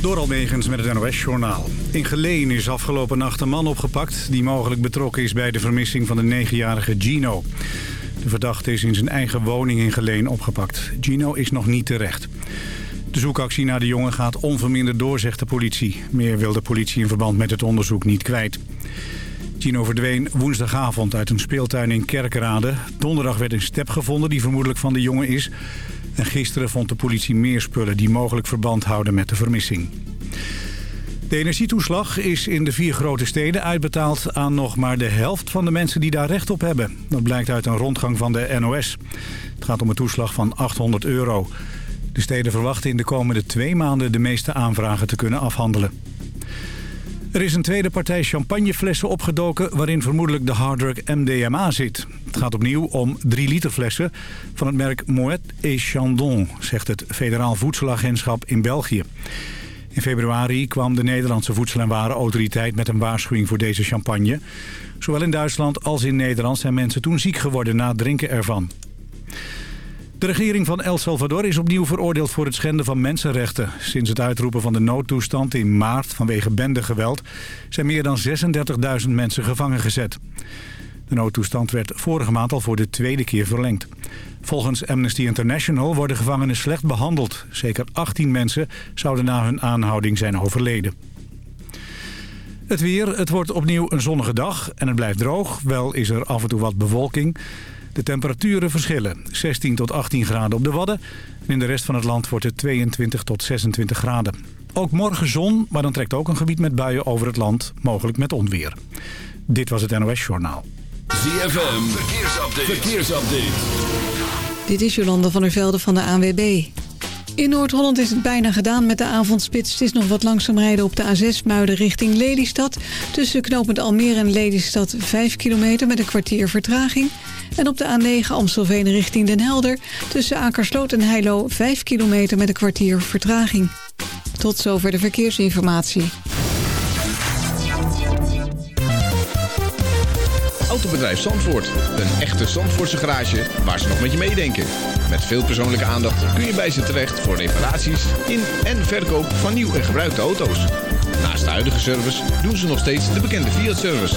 Door Almegens met het NOS-journaal. In Geleen is afgelopen nacht een man opgepakt... die mogelijk betrokken is bij de vermissing van de 9-jarige Gino. De verdachte is in zijn eigen woning in Geleen opgepakt. Gino is nog niet terecht. De zoekactie naar de jongen gaat onverminderd door, zegt de politie. Meer wil de politie in verband met het onderzoek niet kwijt. Gino verdween woensdagavond uit een speeltuin in Kerkrade. Donderdag werd een step gevonden die vermoedelijk van de jongen is... En gisteren vond de politie meer spullen die mogelijk verband houden met de vermissing. De energietoeslag is in de vier grote steden uitbetaald aan nog maar de helft van de mensen die daar recht op hebben. Dat blijkt uit een rondgang van de NOS. Het gaat om een toeslag van 800 euro. De steden verwachten in de komende twee maanden de meeste aanvragen te kunnen afhandelen. Er is een tweede partij champagneflessen opgedoken... waarin vermoedelijk de harddrug MDMA zit. Het gaat opnieuw om 3 liter flessen van het merk Moet et Chandon... zegt het Federaal Voedselagentschap in België. In februari kwam de Nederlandse Voedsel- en Warenautoriteit... met een waarschuwing voor deze champagne. Zowel in Duitsland als in Nederland zijn mensen toen ziek geworden... na het drinken ervan. De regering van El Salvador is opnieuw veroordeeld voor het schenden van mensenrechten. Sinds het uitroepen van de noodtoestand in maart vanwege bendegeweld... zijn meer dan 36.000 mensen gevangen gezet. De noodtoestand werd vorige maand al voor de tweede keer verlengd. Volgens Amnesty International worden gevangenen slecht behandeld. Zeker 18 mensen zouden na hun aanhouding zijn overleden. Het weer, het wordt opnieuw een zonnige dag en het blijft droog. Wel is er af en toe wat bewolking... De temperaturen verschillen. 16 tot 18 graden op de Wadden. En in de rest van het land wordt het 22 tot 26 graden. Ook morgen zon, maar dan trekt ook een gebied met buien over het land. Mogelijk met onweer. Dit was het NOS Journaal. ZFM, verkeersupdate. verkeersupdate. Dit is Jolanda van der Velde van de ANWB. In Noord-Holland is het bijna gedaan met de avondspits. Het is nog wat langzaam rijden op de A6 Muiden richting Lelystad. Tussen knooppunt Almere en Lelystad 5 kilometer met een kwartier vertraging. En op de A9 Amstelveen richting Den Helder... tussen Akersloot en Heilo 5 kilometer met een kwartier vertraging. Tot zover de verkeersinformatie. Autobedrijf Zandvoort. Een echte Zandvoortse garage waar ze nog met je meedenken. Met veel persoonlijke aandacht kun je bij ze terecht... voor reparaties in en verkoop van nieuw en gebruikte auto's. Naast de huidige service doen ze nog steeds de bekende Fiat-service...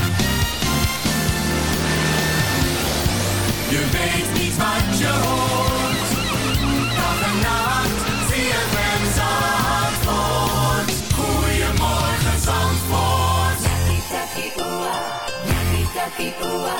Je weet niet wat je hoort. Dag en nacht, CFM Zandvoort. Goedemorgen Zandvoort. Yakkie takkie oa,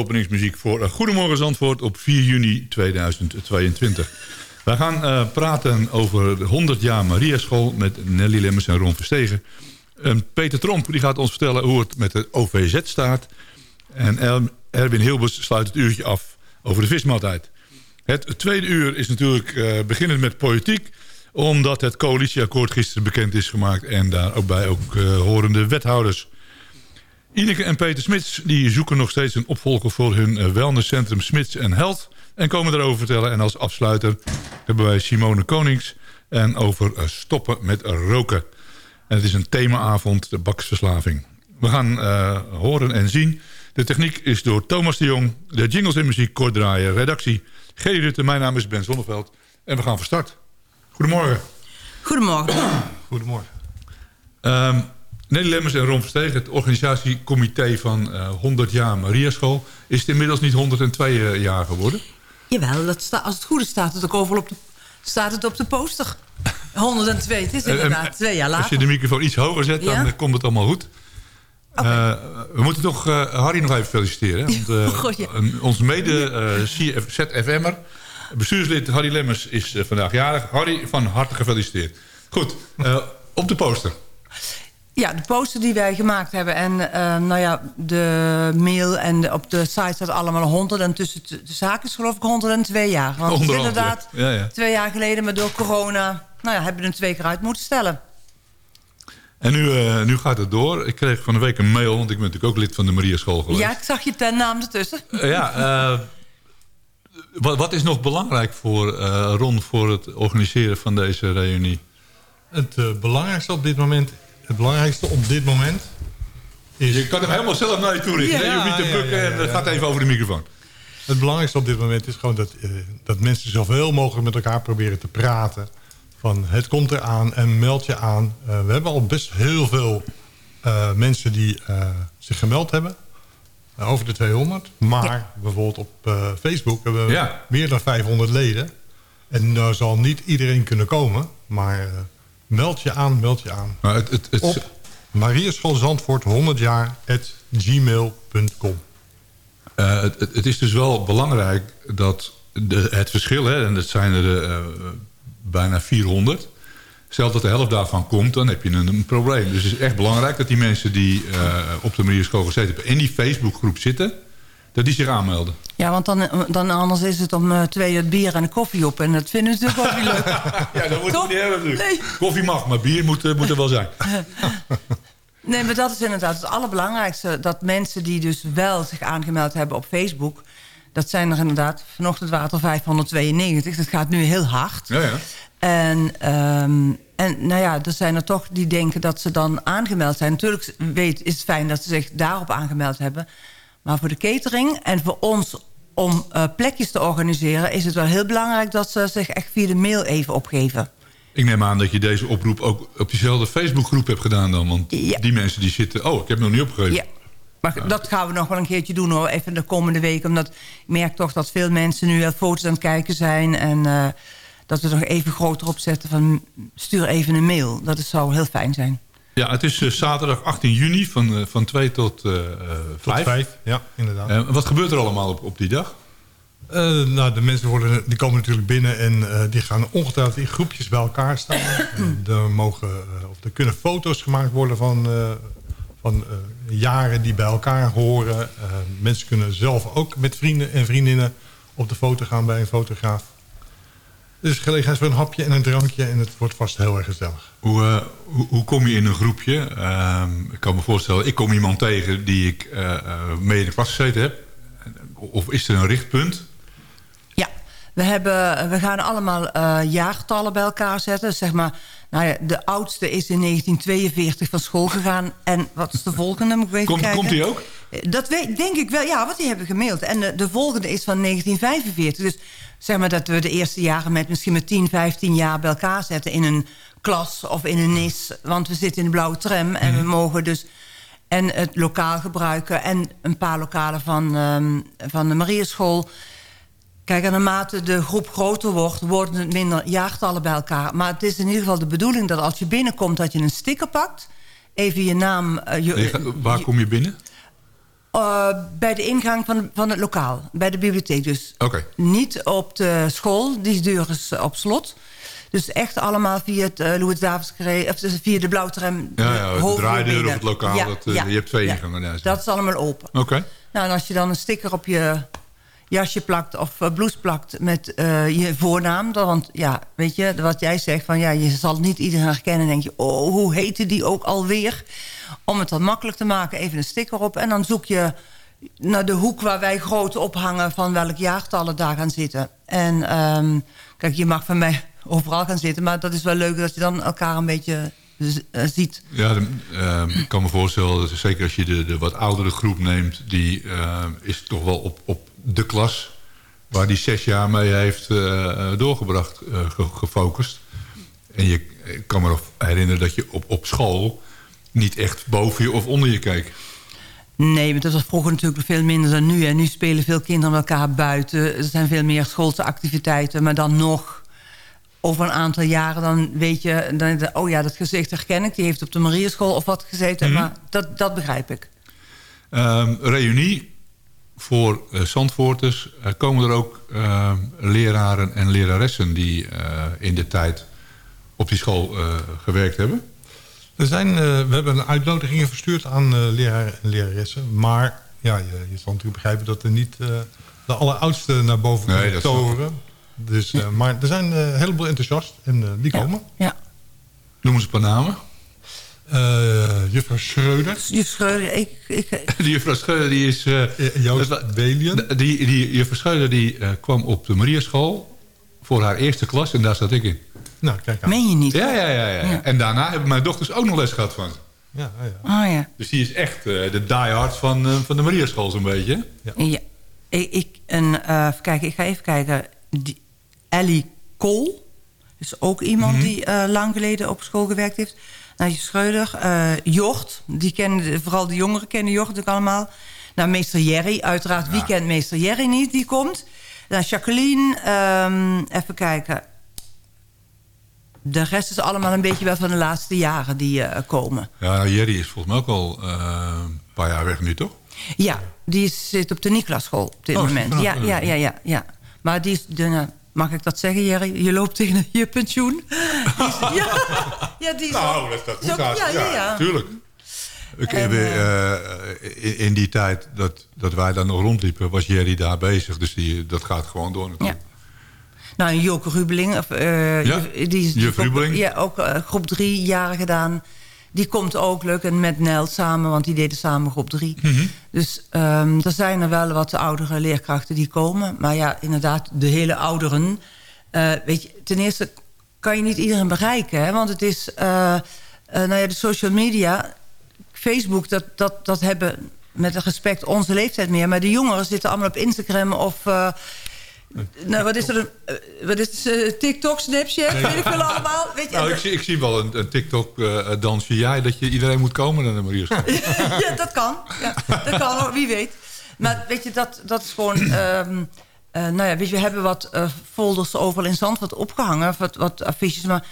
openingsmuziek voor eh, Goedemorgen Zandvoort op 4 juni 2022. Wij gaan eh, praten over de 100 jaar Mariaschool met Nelly Lemmers en Ron Verstegen. En Peter Tromp die gaat ons vertellen hoe het met de OVZ staat. En Erwin Hilbers sluit het uurtje af over de vismaaltijd. Het tweede uur is natuurlijk eh, beginnend met politiek omdat het coalitieakkoord gisteren bekend is gemaakt... en daar ook bij ook horende wethouders. Ineke en Peter Smits die zoeken nog steeds een opvolger voor hun eh, wellnesscentrum Smits en Health. En komen erover vertellen. En als afsluiter hebben wij Simone Konings. En over eh, stoppen met roken. En het is een themaavond, de baksverslaving. We gaan eh, horen en zien. De techniek is door Thomas de Jong. De jingles en muziek kort draaien. Redactie G. Rutte. Mijn naam is Ben Zonneveld. En we gaan van start. Goedemorgen. Goedemorgen. Goedemorgen. Ehm Nelly Lemmers en Ron Verstegen, het organisatiecomité van eh 100 jaar Mariaschool... is het inmiddels niet 102 jaar geworden? Jawel, dat sta, als het goed is staat het ook overal op de, staat het op de poster. 102, het is Eh, inderdaad eh, twee jaar Als je later. de microfoon iets hoger zet, dan Ja? eh, komt het allemaal goed. Eh, we moeten toch eh, Harry nog even feliciteren. Want, eh, God, ja. ons mede eh, ZFM'er, bestuurslid Harry Lemmers, is eh, vandaag jarig. Harry, van harte gefeliciteerd. Goed, eh, op de poster. Ja, de poster die wij gemaakt hebben. En eh, nou ja, de mail en de- op de site staat allemaal 100. En tussen de de zaken is geloof ik 102 jaar. Want het is Onder andere, inderdaad ja. Ja, ja. twee jaar geleden, maar door corona... Nou ja, hebben we er twee keer uit moeten stellen. En nu, eh, nu gaat het door. Ik kreeg van de week een mail, want ik ben natuurlijk ook lid van de Mariaschool geweest. Ja, ik zag je ten naam ertussen. Eh, ja, eh, wat, wat is nog belangrijk voor eh, Ron voor het organiseren van deze reunie? Het eh, belangrijkste op dit moment, het belangrijkste op dit moment is... Je kan hem helemaal zelf naar je toe richten. Ja, je hoeft niet te ja, bukken ja, ja, en het ja. gaat even over de microfoon. Het belangrijkste op dit moment is gewoon dat, eh, dat mensen zoveel mogelijk met elkaar proberen te praten. Van het komt eraan en meld je aan. Eh, we hebben al best heel veel eh, mensen die eh, zich gemeld hebben. Eh, over de 200. Maar bijvoorbeeld op eh, Facebook hebben we Ja. meer dan 500 leden. En daar zal niet iedereen kunnen komen. Maar eh, meld je aan, meld je aan. Maar het, het, het, Op Marieschool Zandvoort 100 jaar gmail.com. het, het- is dus wel belangrijk dat de, het verschil, hè, en dat zijn er eh, bijna 400... Stel dat de helft daarvan komt, dan heb je een, een probleem. Dus het is echt belangrijk dat die mensen die eh, op de Mariaschool gezeten hebben... in die Facebookgroep zitten, dat die zich aanmelden. Ja, want dan, dan anders is het om eh, twee uur bier en een koffie op. En dat vinden we natuurlijk ook niet leuk. Ja, dat Toch? niet hebben natuurlijk. Nee. Koffie mag, maar bier moet, eh, moet er wel zijn. Nee, maar dat is inderdaad het allerbelangrijkste. Dat mensen die dus wel zich aangemeld hebben op Facebook... dat zijn er inderdaad, vanochtend waren het er 592. Dat gaat nu heel hard. Ja, ja. En, ehm, en nou ja, er zijn er toch die denken dat ze dan aangemeld zijn. Natuurlijk weet, is het fijn dat ze zich daarop aangemeld hebben. Maar voor de catering en voor ons om eh, plekjes te organiseren... is het wel heel belangrijk dat ze zich echt via de mail even opgeven. Ik neem aan dat je deze oproep ook op diezelfde Facebookgroep hebt gedaan dan. Want Ja. die mensen die zitten... Oh, ik heb nog niet opgegeven. Ja, maar dat gaan we nog wel een keertje doen hoor. Even de komende week. Omdat ik merk toch dat veel mensen nu wel foto's aan het kijken zijn. En eh, dat we nog even groter op zetten van stuur even een mail. Dat is, zou heel fijn zijn. Ja, het is eh, zaterdag 18 juni van, eh, van 2 tot eh eh, Tot 5. vijf, ja, inderdaad. Wat gebeurt er allemaal op, op die dag? Nou, de mensen worden, die komen natuurlijk binnen en die gaan ongetwijfeld in groepjes bij elkaar staan. Er, mogen, of er kunnen foto's gemaakt worden van, van jaren die bij elkaar horen. Mensen kunnen zelf ook met vrienden en vriendinnen op de foto gaan bij een fotograaf. Dus gelegenheid voor een hapje en een drankje en het wordt vast heel erg gezellig. Hoe, eh, hoe, hoe kom je in een groepje? Ehm, ik kan me voorstellen, ik kom iemand tegen die ik eh, eh, mee in de klas gezeten heb. Of is er een richtpunt? Ja, we, hebben, we gaan allemaal eh, jaartallen bij elkaar zetten. Zeg maar Nou ja, de oudste is in 1942 van school gegaan. En wat is de volgende? Moet ik even Komt, kijken. komt die ook? Dat weet, denk ik wel, ja, want die hebben gemaild. En de, de volgende is van 1945. Dus zeg maar dat we de eerste jaren met misschien met 10, 15 jaar bij elkaar zetten... in een klas of in een NIS. Want we zitten in de blauwe tram en we mogen dus... en het lokaal gebruiken en een paar lokalen van, ehm, van de Marieschool... Kijk, en naarmate de groep groter wordt, worden het minder jaartallen bij elkaar. Maar het is in ieder geval de bedoeling dat als je binnenkomt... dat je een sticker pakt, even je naam... eh, je, Nee, waar kom je binnen? Eh, bij de ingang van, van het lokaal, bij de bibliotheek dus. Oké. Niet op de school, die deur is op slot. Dus echt allemaal via het uh, Louis Davids of via de blauwtram. Ja, ja, de draaideur of het lokaal, dat, eh, je hebt twee ingangen, ja. dat is allemaal open. Oké. Nou, en als je dan een sticker op je jasje plakt of blouse plakt met uh, je voornaam. Dan, want ja, weet je, wat jij zegt, van ja, je zal niet iedereen herkennen. denk je, oh, hoe heette die ook alweer? Om het dan makkelijk te maken, even een sticker op. En dan zoek je naar de hoek waar wij groot ophangen... van welk jaartallen daar gaan zitten. En um, kijk, je mag van mij overal gaan zitten... maar dat is wel leuk dat je dan elkaar een beetje uh, ziet. Ja, uh, ik kan me voorstellen, dat zeker als je de, de wat oudere groep neemt... die uh, is toch wel op, op de klas waar die zes jaar mee heeft uh, doorgebracht, ge, gefocust. En je ik kan me nog herinneren dat je op, op school niet echt boven je of onder je keek. Nee, maar dat was vroeger natuurlijk veel minder dan nu. En nu spelen veel kinderen met elkaar buiten. Er zijn veel meer schoolse activiteiten. Maar dan nog, over een aantal jaren, dan weet je... Dan, oh ja, dat gezicht herken ik. Die heeft op de Marieschool of wat gezeten. Mm -hmm. Maar dat, dat begrijp ik. Um, reunie voor uh, Zandvoorters. Uh, komen er ook uh, leraren en leraressen die in de tijd op die school gewerkt hebben? Er zijn, uh, we hebben een uitnodiging verstuurd aan uh, leraren en leraressen. Maar ja, je, je zal natuurlijk begrijpen dat er niet uh, de alleroudste naar boven nee, kunnen toveren. Dus, maar er zijn een heleboel enthousiast en die ja. komen. Ja. Noem eens een paar namen. juffrouw Schreuder. Juffrouw Schreuder, ik... ik die juffrouw Schreuder die is... Joost Belien. Die, die juffrouw Schreuder die kwam op de Mariaschool voor haar eerste klas en daar zat ik in. Nou, kijk aan. Meen je niet? Ja, ja, ja, ja, ja. En daarna hebben mijn dochters ook nog les gehad van. Ja, ja. Oh, ja. Dus die is echt uh, de diehard van, uh, van de Mariaschool zo'n beetje. Ja. ja. Ik, ik, en, uh, even kijken, ik ga even kijken. Die, Ellie Kool is ook iemand mm -hmm. die lang geleden op school gewerkt heeft. Nou, Schreuder. Jort, die kennen, vooral de jongeren kennen Jort natuurlijk allemaal. Nou, meester Jerry, uiteraard. Ja. Wie kent meester Jerry niet? Die komt. Nou, Jacqueline, um, even kijken de rest is allemaal een beetje wel van de laatste jaren die uh, komen. Ja, Jerry is volgens mij ook al uh, een paar jaar weg nu, toch? Ja, die zit op de Niklaschool op dit oh, moment. Ja, ja, ja, ja, ja. Maar die is, de, mag ik dat zeggen, Jerry? Je loopt tegen je pensioen. Die is, ja, ja, die is nou, dat is dat goed. Ja, ja, ja. tuurlijk. Ik, en, uh, in, in, die tijd dat, dat wij daar nog rondliepen, was Jerry daar bezig. Dus die, dat gaat gewoon door natuurlijk. Ja. Nou, Joke Rubeling. Of, uh, ja, die is juf Rubeling. Ja, ook uh, groep drie jaren gedaan. Die komt ook leuk. En met Nel samen, want die deden samen groep drie. Mm -hmm. Dus um, er zijn er wel wat oudere leerkrachten die komen. Maar ja, inderdaad, de hele ouderen. Uh, weet je, ten eerste kan je niet iedereen bereiken. Hè? Want het is, nou ja, de social media... Facebook, dat, dat, dat hebben met respect onze leeftijd meer. Maar de jongeren zitten allemaal op Instagram of... Nou, wat is er? Een, wat is? Uh, TikTok, Snapchat, nee. weet ik veel allemaal. Weet je, nou, ik, zie, ik zie wel een, een TikTok-dansje. Uh, jij dat je iedereen moet komen naar de Mariaschool. ja, dat kan. Ja, dat kan, wie weet. Maar weet je, dat, dat is gewoon... Um, uh, nou ja, weet je, we hebben wat folders overal in Zandvoort opgehangen. Wat, wat affiches, maar...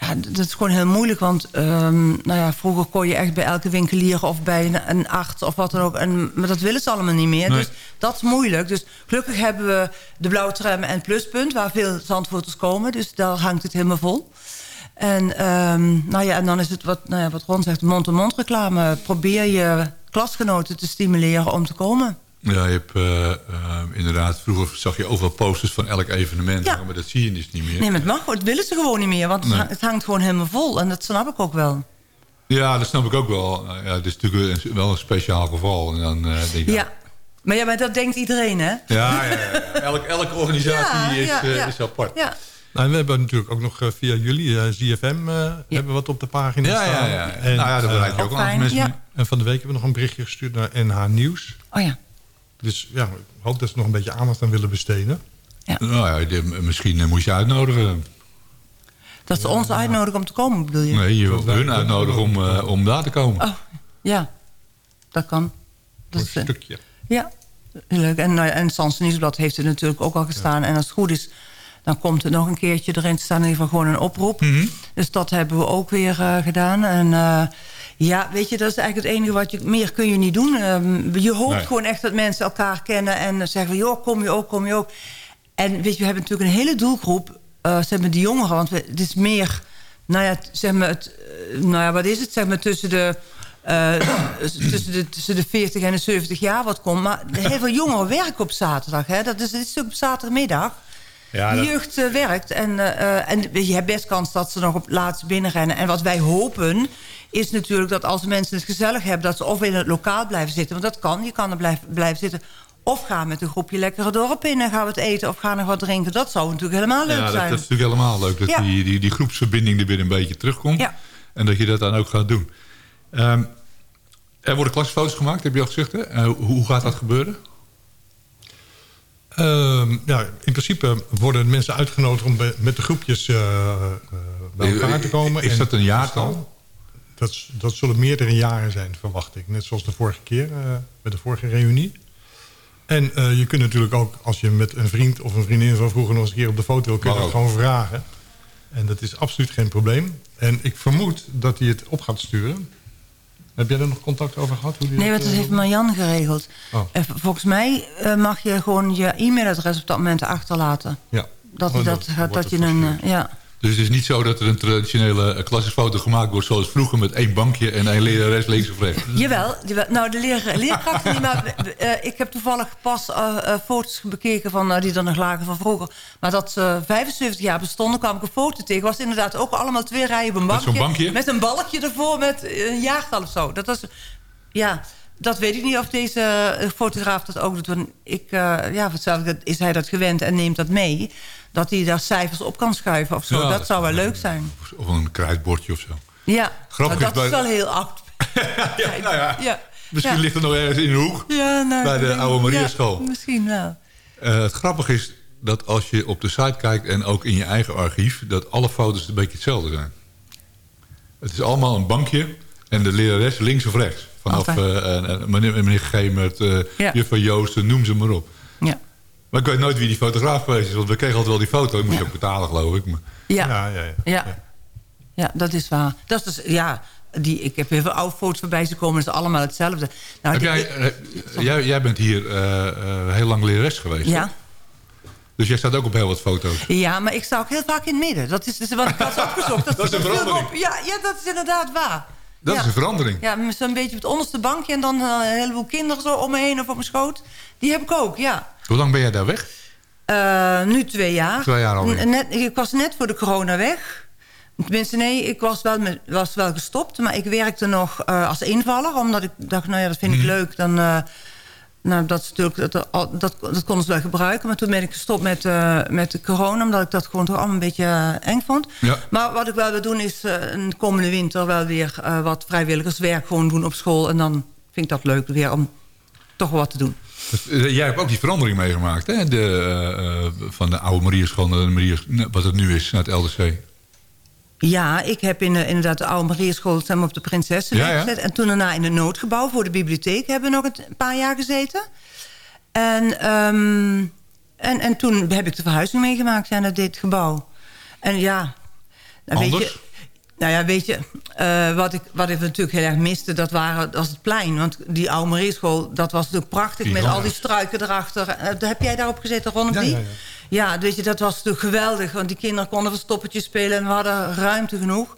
Ja, dat is gewoon heel moeilijk, want um, nou ja, vroeger kon je echt bij elke winkelier of bij een, een arts of wat dan ook. En, maar dat willen ze allemaal niet meer. Nee. Dus dat is moeilijk. Dus gelukkig hebben we de blauwe tram en pluspunt, waar veel zandvoorters komen. Dus daar hangt het helemaal vol. En, um, nou ja, en dan is het wat, nou ja, wat Ron zegt, mond-to-mond -mond reclame. Probeer je klasgenoten te stimuleren om te komen. Ja, je hebt uh, uh, inderdaad... Vroeger zag je overal posters van elk evenement. Ja. Maar dat zie je dus niet meer. Nee, maar het mag. Dat willen ze gewoon niet meer. Want Nee. het hangt gewoon helemaal vol. En dat snap ik ook wel. Ja, dat snap ik ook wel. Uh, ja, het is natuurlijk wel een speciaal geval. En dan eh, denk ik... Ja. Maar ja, maar dat denkt iedereen, hè? Ja, ja, ja, ja. Elk, elke organisatie Ja, is, ja, eh, ja. is apart. Ja. Nou, en we hebben natuurlijk ook nog eh, via jullie, eh, ZFM, eh, hebben we wat op de pagina Ja, ja, staan. ja. En, nou ja, daar bereid je eh, ook ook al aan mensen ja. mee. en van de week hebben we nog een berichtje gestuurd naar NH Nieuws. Oh ja. Dus ja, ik hoop dat ze nog een beetje aandacht aan willen besteden. Nou ja, de- misschien eh, moet je uitnodigen. Dat ze ons uitnodigen om te komen, bedoel je? Nee, je wil hun uitnodigen om, eh, om daar te komen. Oh, ja. Dat kan. Dat een is, eh, stukje. Ja, heel leuk. En, nou ja, en Sans Nieuwsblad heeft het natuurlijk ook al gestaan. En als het goed is, dan komt er nog een keertje erin te staan. In ieder geval gewoon een oproep. Mhm. Dus dat hebben we ook weer eh, gedaan. En eh, ja, weet je, dat is eigenlijk het enige wat je... Meer kun je niet doen. Ehm, je hoopt Nee. gewoon echt dat mensen elkaar kennen. En zeggen, joh, kom je ook, kom je ook. En weet je, we hebben natuurlijk een hele doelgroep. eh zeg maar die jongeren. Want we, het is meer... Nou ja, zeg maar, het, eh, nou ja, wat is het? Zeg maar tussen de... eh, tussen, de, tussen de 40 en de 70 jaar wat komt. Maar heel veel jongeren werken op zaterdag. Hè? Dat is, dit is op zaterdagmiddag. Ja, de jeugd eh, werkt. En, en je hebt best kans dat ze nog op laatst binnenrennen. En wat wij hopen is natuurlijk dat als mensen het gezellig hebben... dat ze of in het lokaal blijven zitten. Want dat kan, je kan er blijven, blijven zitten. Of gaan met een groepje lekkere dorp in en gaan we het eten... of gaan nog wat drinken. Dat zou natuurlijk helemaal leuk ja, dat, zijn. dat is natuurlijk helemaal leuk. Dat Ja. die, die, die groepsverbinding er weer een beetje terugkomt. Ja. En dat je dat dan ook gaat doen. Ehm, er worden klasfoto's gemaakt, heb je al gezegd. Hè? Eh, hoe, gaat dat gebeuren? Ehm, ja, in principe worden mensen uitgenodigd om met de groepjes eh, eh, bij elkaar te komen. Is En dat een jaartal? Dat, dat zullen meerdere jaren zijn, verwacht ik. Net zoals de vorige keer, eh, bij de vorige reunie. En eh, je kunt natuurlijk ook, als je met een vriend of een vriendin van vroeger nog eens een keer op de foto wil, kun je dat gewoon vragen. En dat is absoluut geen probleem. En ik vermoed dat hij het op gaat sturen. Heb jij er nog contact over gehad? Hoe die Nee, dat, want dat eh, heeft Marianne geregeld. Oh. Volgens mij eh, mag je gewoon je e-mailadres op dat moment achterlaten. Ja. Dat, Oh, dat, dat je een... ja. Dus het is niet zo dat er een traditionele eh, klassenfoto gemaakt wordt... zoals vroeger met één bankje en één lerares links of rechts. Jawel, jawel. nou de leer, leerkrachten niet, maar eh, ik heb toevallig pas eh, eh, foto's bekeken van eh, die er nog lagen van vroeger. Maar dat ze 75 jaar bestonden, kwam ik een foto tegen. Was inderdaad ook allemaal twee rijen op een bankje. zo'n bankje? Met een balkje ervoor met eh, een jaartal of zo. Dat was, ja, dat weet ik niet of deze eh, fotograaf dat ook doet. Ik, eh, ja, is hij dat gewend en neemt dat mee. Dat hij daar cijfers op kan schuiven of zo. Ja, dat zou wel leuk zijn. Of een kruidbordje of zo. Ja, Grappig is dat is bij- wel heel oud. ja, nou ja. ja. Misschien ligt er nog ergens in de hoek. Ja, nou, Bij de oude Mariaschool. Misschien wel. Eh, het grappige is dat als je op de site kijkt en ook in je eigen archief... dat alle foto's een beetje hetzelfde zijn. Het is allemaal een bankje en de lerares links of rechts. Vanaf eh, meneer, meneer Gemert, Ja. juffrouw Joosten, noem ze maar op. Maar ik weet nooit wie die fotograaf geweest is. Want we kregen altijd wel die foto. Die moest je Ja. ook betalen, geloof ik. Maar, Ja. Ja, ja, ja. Ja. ja, dat is waar. Dat is, dus- ja, die, ik heb heel veel oude foto's voorbij zien komen. Dat is allemaal hetzelfde. Nou, heb die- jij, eh, jij, jij bent hier eh, eh, heel lang lerares geweest. hè? ja. Dus jij staat ook op heel wat foto's. ja, maar ik sta ook heel vaak in het midden. Dat is dus wat ik had opgezocht. Dat is een verandering. op. Ja, ja, dat is inderdaad waar. Dat ja. is een verandering. Ja, zo'n beetje op het onderste bankje... en dan eh, een heleboel kinderen zo om me heen of op mijn schoot. Die heb ik ook, ja. Hoe lang ben jij daar weg? Eh, nu twee jaar. Twee jaar alweer. Net, ik was net voor de corona weg. Tenminste, nee, ik was wel, met, was wel gestopt. Maar ik werkte nog eh, als invaller. Omdat ik dacht, nou ja, dat vind ik Mhm. leuk. Dan, nou, dat, is natuurlijk, dat, dat, dat, konden ze wel gebruiken. Maar toen ben ik gestopt met, eh, met de corona. Omdat ik dat gewoon toch allemaal een beetje eh, eng vond. Ja. Maar wat ik wel wil doen is eh, een komende winter wel weer wat vrijwilligerswerk gewoon doen op school. En dan vind ik dat leuk weer om toch wat te doen. Jij hebt ook die verandering meegemaakt. Hè? De, van de oude Mariaschool naar de wat het nu is, naar het LDC. Ja, ik heb in, eh, inderdaad de oude zeg maar, op de Prinsessenweg Ja, ja. gezet. En toen daarna in het noodgebouw voor de bibliotheek hebben we nog een paar jaar gezeten. En, ehm, en, en toen heb ik de verhuizing meegemaakt ja, naar dit gebouw. En ja... nou, Weet Anders? je, nou ja, weet je, eh, wat, ik, wat ik natuurlijk heel erg miste, dat, waren, dat was het plein. Want die oude Marieschool, dat was natuurlijk prachtig met al die struiken erachter. Eh, heb jij daarop gezeten, Ron? of Ja, niet? ja, ja. Ja, weet je, dat was natuurlijk geweldig. Want die kinderen konden verstoppertjes spelen en we hadden ruimte genoeg.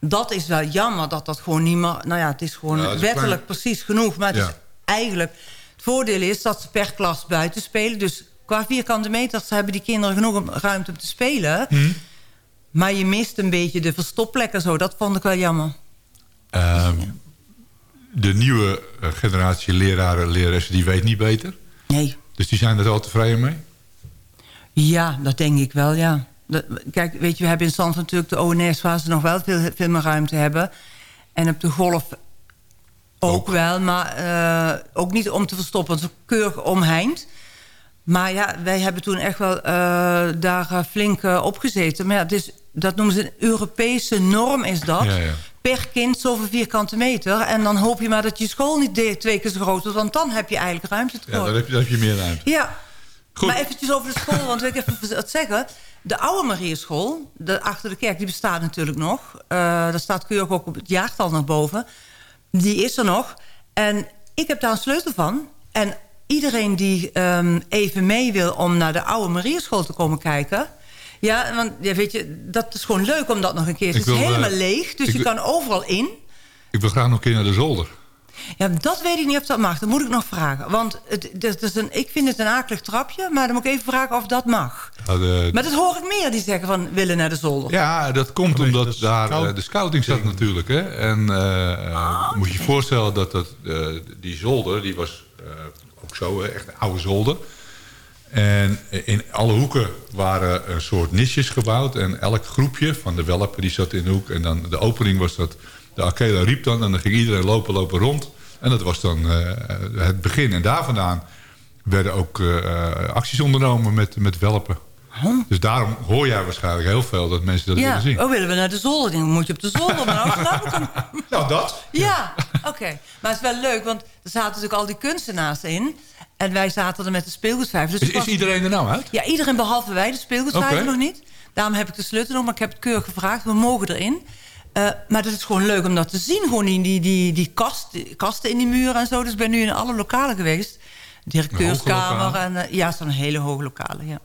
Dat is wel jammer dat dat gewoon niet meer... Nou ja, het is gewoon Ja, het is wettelijk klein. precies genoeg. Maar het is eigenlijk... Het voordeel is dat ze per klas buiten spelen. Dus qua vierkante meters hebben die kinderen genoeg ruimte om te spelen. Hm? Maar je mist een beetje de verstopplekken zo. Dat vond ik wel jammer. Ehm, de nieuwe eh, generatie leraren en leraressen, die weet niet beter. Nee. Dus die zijn er wel tevreden mee. Ja, dat denk ik wel, ja. Dat- kijk, weet je, we hebben in Zandvoort natuurlijk de ONS... waar ze nog wel veel, veel meer ruimte hebben. En op de golf ook, wel, maar eh, ook niet om te verstoppen. Want ze keurig omheind. Maar ja, wij hebben toen echt wel eh, daar flink op gezeten. Maar ja, het is, dat noemen ze een Europese norm is dat. Ja, ja. Per kind zoveel vierkante meter. En dan hoop je maar dat je school niet twee keer zo groot wordt. Want dan heb je eigenlijk ruimte Ja, dan heb je, dan heb je meer ruimte. Ja, Goed. maar eventjes over de school, want wil ik even wat zeggen. De oude Marieschool, de, achter de kerk, die bestaat natuurlijk nog. Eh daar staat keurig ook op het jaartal naar boven. Die is er nog. En ik heb daar een sleutel van. En iedereen die ehm, even mee wil om naar de oude Marieschool te komen kijken... Ja, want ja, weet je, dat is gewoon leuk om dat nog een keer... Ik Het is wil, eh, helemaal leeg, dus je wil- kan overal in. Ik wil graag nog een keer naar de zolder. Ja, dat weet ik niet of dat mag. Dat moet ik nog vragen. Want het, dat is een, ik vind het een akelig trapje, maar dan moet ik even vragen of dat. Ja, de- Maar dat hoor ik meer die zeggen van willen naar de zolder. Ja, dat komt omdat de daar scout- eh, de scouting zat natuurlijk. Hè? En eh, eh, moet je je voorstellen dat, dat eh, die zolder, die was eh, ook zo, hè, echt een oude zolder. En in alle hoeken waren een soort nisjes gebouwd. En elk groepje van de welpen die zat in de hoek. En dan de opening was dat de Arkela riep dan. En dan ging iedereen lopen, lopen rond. En dat was dan eh, het begin. En daar vandaan werden ook eh, acties ondernomen met, met welpen. Dus daarom hoor jij waarschijnlijk heel veel dat mensen dat Ja, willen zien. oh, willen we naar de zolder? Dan moet je op de zolder. Maar nou. Nou, dat. Ja, oké. Maar het is wel leuk, want er zaten natuurlijk al die kunstenaars in. En wij zaten er met de speelgoedvijver. Dus Is, iedereen er nou uit? Ja, iedereen behalve wij, de speelgoedvijver nog niet. Daarom heb ik de sleutel nog, maar ik heb het keurig gevraagd. We mogen erin. Eh, maar het is gewoon leuk om dat te zien. Gewoon die, die, die, die, kast, die kasten in die muren en zo. Dus ik ben nu in alle lokalen geweest. Directeurskamer. En, eh, ja, zo'n hele hoge lokalen, ja.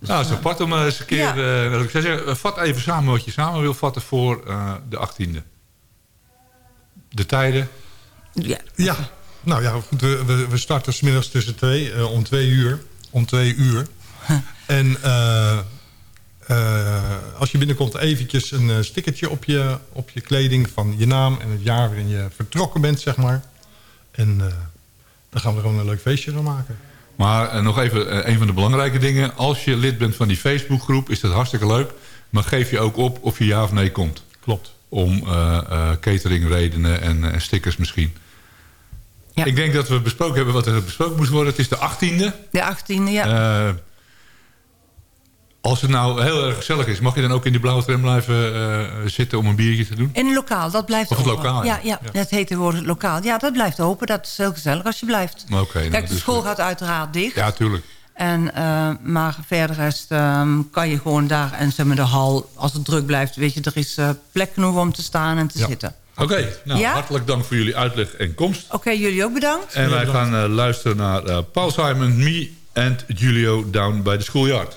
Dus, nou, het is apart om eens een keer... Ja. eh, ik zeggen, eh, vat even samen wat je samen wil vatten voor eh, de 18e. De tijden. ja. Ja, nou ja, goed, we, we, we starten smiddags tussen twee, eh, om twee uur. Om twee uur. En eh, eh, als je binnenkomt eventjes een eh, stickertje op je, op je kleding van je naam en het jaar waarin je vertrokken bent, zeg maar. En eh, dan gaan we er gewoon een leuk feestje van maken. Maar eh, nog even eh, een van de belangrijke dingen. Als je lid bent van die Facebookgroep is dat hartstikke leuk. Maar geef je ook op of je ja of nee komt. Klopt. Om eh, eh, cateringredenen en eh, stickers misschien. Ja. Ik denk dat we besproken hebben wat er besproken moest worden. Het is de 18e. De 18e, ja. Als het nou heel erg gezellig is, mag je dan ook in die blauwe tram blijven eh, zitten om een biertje te doen? In een lokaal, dat blijft Of het open. lokaal, ja. ja. Ja, dat heet tegenwoordig het lokaal. Ja, dat blijft open. Dat is heel gezellig als je blijft. Oké, nou, Kijk, de dus- school gaat uiteraard dicht. Ja, tuurlijk. En, eh, maar verder rest, ehm, kan je gewoon daar en zeg maar de hal, als het druk blijft, weet je, er is eh, plek genoeg om te staan en te Ja. zitten. Oké, nou, Ja? hartelijk dank voor jullie uitleg en komst. Oké, jullie ook bedankt. En wij gaan luisteren naar Paul Simon, Me and Julio Down by the Schoolyard.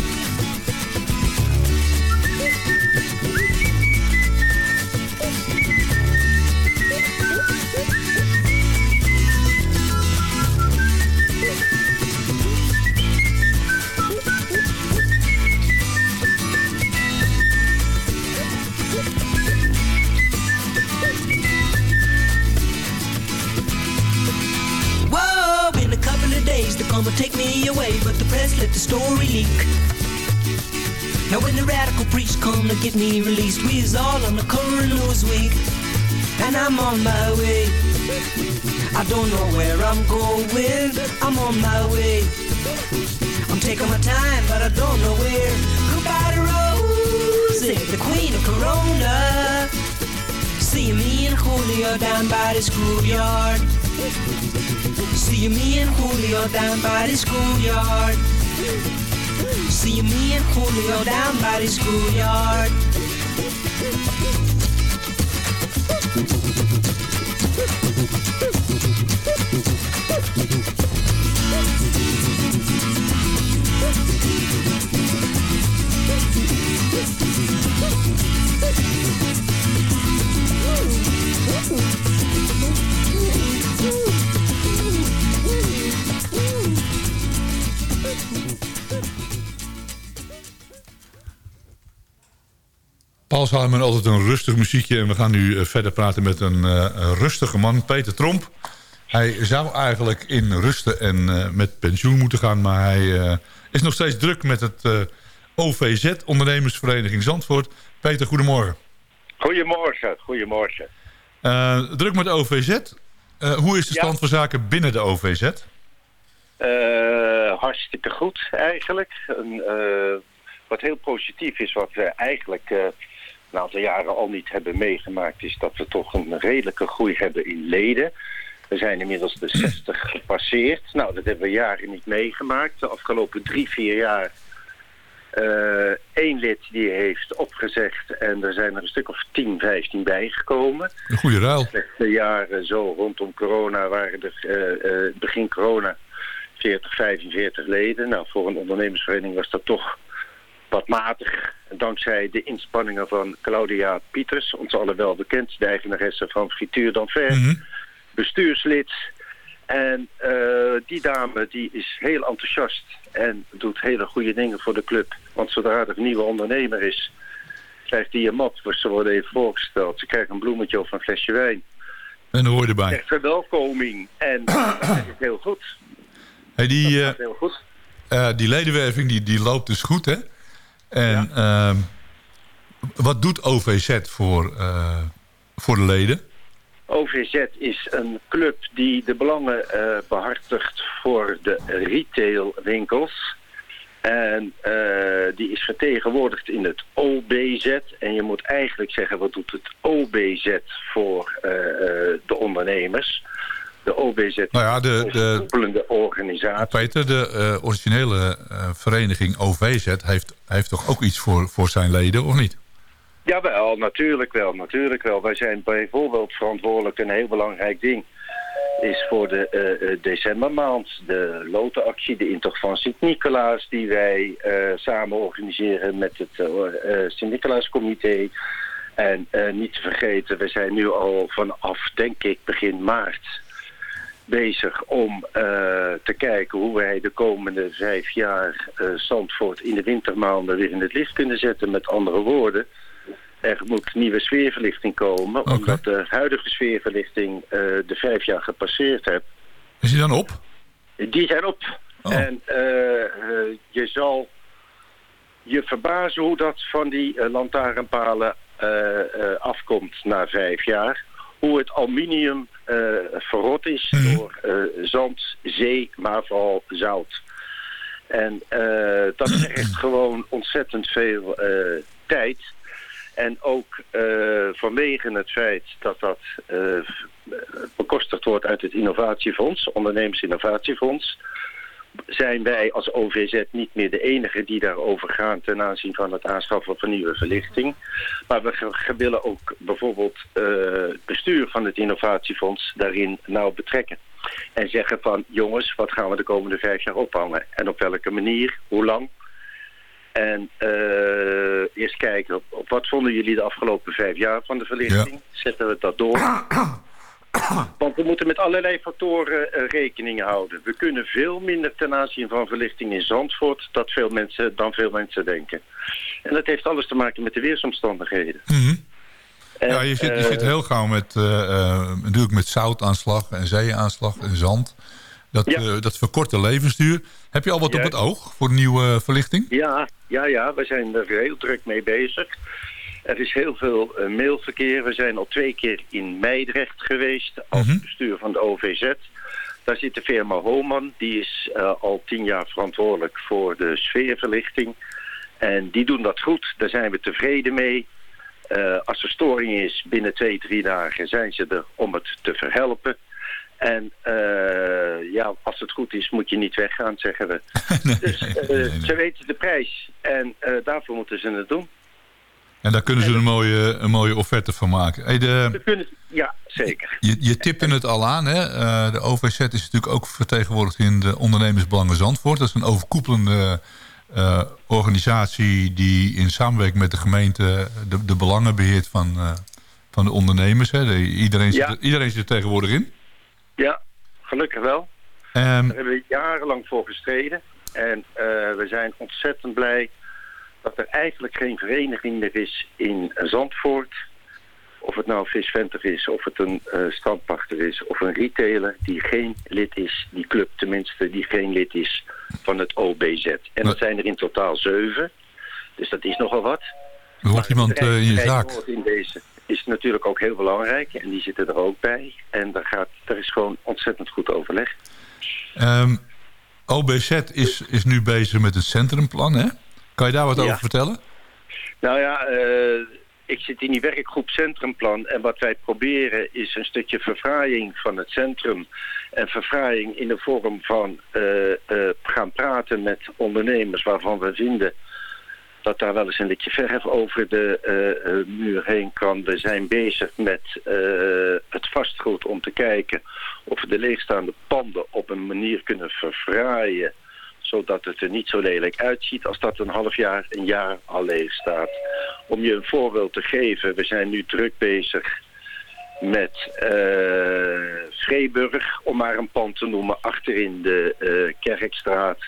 Don't know where I'm going, I'm on my way. I'm taking my time, but I don't know where. Goodbye to Rosie, the queen of Corona. See me and Julio down by the schoolyard. See me and Julio down by the schoolyard. See me and Julio down by the schoolyard. Simon, altijd een rustig muziekje. En we gaan nu eh, verder praten met een eh, een rustige man, Peter Tromp. Hij zou eigenlijk in rusten en eh, met pensioen moeten gaan... maar hij is nog steeds druk met het OVZ, Ondernemersvereniging Zandvoort. Peter, goedemorgen. Goedemorgen, goedemorgen. Druk met OVZ. Eh, hoe is de stand van zaken binnen de OVZ? Hartstikke goed eigenlijk. Een, wat heel positief is, wat we eigenlijk een aantal jaren al niet hebben meegemaakt, is dat we toch een redelijke groei hebben in leden. We zijn inmiddels de 60 gepasseerd. Nou, dat hebben we jaren niet meegemaakt. De afgelopen drie, vier jaar eh één lid die heeft opgezegd en er zijn er een stuk of 10, 15 bijgekomen. Een goede ruil. slechte jaren zo rondom corona waren er eh, begin corona 40, 45 leden. Nou, voor een ondernemersvereniging was dat toch wat matig. Dankzij de inspanningen van Claudia Pieters, ons allen wel bekend, de eigenaresse van Frituur d'Anvers, Mhm. bestuurslid. En eh, die dame die is heel enthousiast en doet hele goede dingen voor de club. Want zodra er een nieuwe ondernemer is, krijgt die een mat. Ze worden even voorgesteld. Ze krijgen een bloemetje of een flesje wijn. En hoor erbij. Echt verwelkoming. En dat is heel goed. Hey, die, eh, heel goed. eh, die ledenwerving die, die loopt dus goed, hè? En ehm, wat doet OVZ voor, eh, voor de leden? OVZ is een club die de belangen eh, behartigt voor de retailwinkels. En eh, die is vertegenwoordigd in het OBZ. En je moet eigenlijk zeggen, wat doet het OBZ voor eh, eh, de ondernemers? De OBZ Nou ja, de- de- koepelende organisatie. Peter, de eh, originele eh, vereniging OVZ heeft, heeft toch ook iets voor, voor zijn leden, of niet? Jawel, natuurlijk wel, natuurlijk wel. Wij zijn bijvoorbeeld verantwoordelijk, een heel belangrijk ding, is voor de eh, decembermaand de lotenactie, de intocht van Sint-Nicolaas, die wij samen organiseren met het Sint-Nicolaascomité. En niet te vergeten, we zijn nu al vanaf, denk ik, begin maart bezig om eh, te kijken hoe wij de komende vijf jaar eh Zandvoort in de wintermaanden weer in het licht kunnen zetten. Met andere woorden, er moet nieuwe sfeerverlichting komen, omdat de huidige sfeerverlichting eh, de vijf jaar gepasseerd heeft. Is die dan op? Die zijn op. Oh. En je zal je verbazen hoe dat van die eh, lantaarnpalen afkomt na vijf jaar. Hoe het aluminium verrot is door eh, zand, zee, maar vooral zout. En eh, dat is echt gewoon ontzettend veel eh, tijd. En ook eh, vanwege het feit dat dat eh, bekostigd wordt uit het innovatiefonds, ondernemersinnovatiefonds, zijn wij als OVZ niet meer de enige die daarover gaan ten aanzien van het aanschaffen van nieuwe verlichting. Maar we willen ook bijvoorbeeld eh, het bestuur van het innovatiefonds daarin nauw betrekken. En zeggen van jongens, wat gaan we de komende vijf jaar ophangen? En op welke manier? Hoe lang? En eh, eerst kijken, op, op wat vonden jullie de afgelopen vijf jaar van de verlichting? Zetten we dat door? Want we moeten met allerlei factoren eh, rekening houden. We kunnen veel minder ten aanzien van verlichting in Zandvoort dat veel mensen, dan veel mensen denken. En dat heeft alles te maken met de weersomstandigheden. En, ja, je zit, je eh, zit heel gauw met, eh, eh, natuurlijk met zoutaanslag en zeeaanslag en zand. Dat, Ja. eh, dat verkorte levensduur. Heb je al wat op het oog voor nieuwe verlichting? Ja, ja, ja, we zijn er heel druk mee bezig. Er is heel veel eh, mailverkeer. We zijn al twee keer in Meidrecht geweest als Mhm. bestuur van de OVZ. Daar zit de firma Homan. Die is eh, al tien jaar verantwoordelijk voor de sfeerverlichting. En die doen dat goed. Daar zijn we tevreden mee. Eh, als er storing is binnen twee, drie dagen zijn ze er om het te verhelpen. En ja, als het goed is moet je niet weggaan, zeggen we. dus ze weten de prijs en daarvoor moeten ze het doen. En daar kunnen ze een mooie, een mooie offerte van maken. Hey, de, kunnen, ja, zeker. je, je tipte het al aan. Hè? Eh, de OVZ is natuurlijk ook vertegenwoordigd in de Ondernemersbelangen Zandvoort. Dat is een overkoepelende eh, organisatie die in samenwerking met de gemeente de, de belangen beheert van, eh, van de ondernemers. Hè? De- iedereen, zit, Ja. er- iedereen zit er tegenwoordig in. Ja, gelukkig wel. Ehm, Daar hebben we jarenlang voor gestreden. En we zijn ontzettend blij dat er eigenlijk geen vereniging meer is in Zandvoort. Of het nou visventer is, of het een eh strandpachter is, of een retailer die geen lid is, die club tenminste, die geen lid is van het OBZ. En dat zijn er in totaal zeven. Dus dat is nogal wat. er hoort iemand eh, in je zaak. In deze is natuurlijk ook heel belangrijk. En die zitten er ook bij. En daar, gaat, daar is gewoon ontzettend goed overleg. Ehm, OBZ is, is nu bezig met het centrumplan. Hè? Kan je daar wat Ja. over vertellen? Nou ja, eh, ik zit in die werkgroep Centrumplan. En wat wij proberen is een stukje verfraaiing van het centrum. En verfraaiing in de vorm van eh, eh, gaan praten met ondernemers waarvan we vinden dat daar wel eens een liedje verf over de muur heen kan. We zijn bezig met het vastgoed om te kijken of we de leegstaande panden op een manier kunnen verfraaien zodat het er niet zo lelijk uitziet als dat een half jaar, een jaar al leeg staat. Om je een voorbeeld te geven, we zijn nu druk bezig met Vreeburg, om maar een pand te noemen, achterin de eh, Kerkstraat.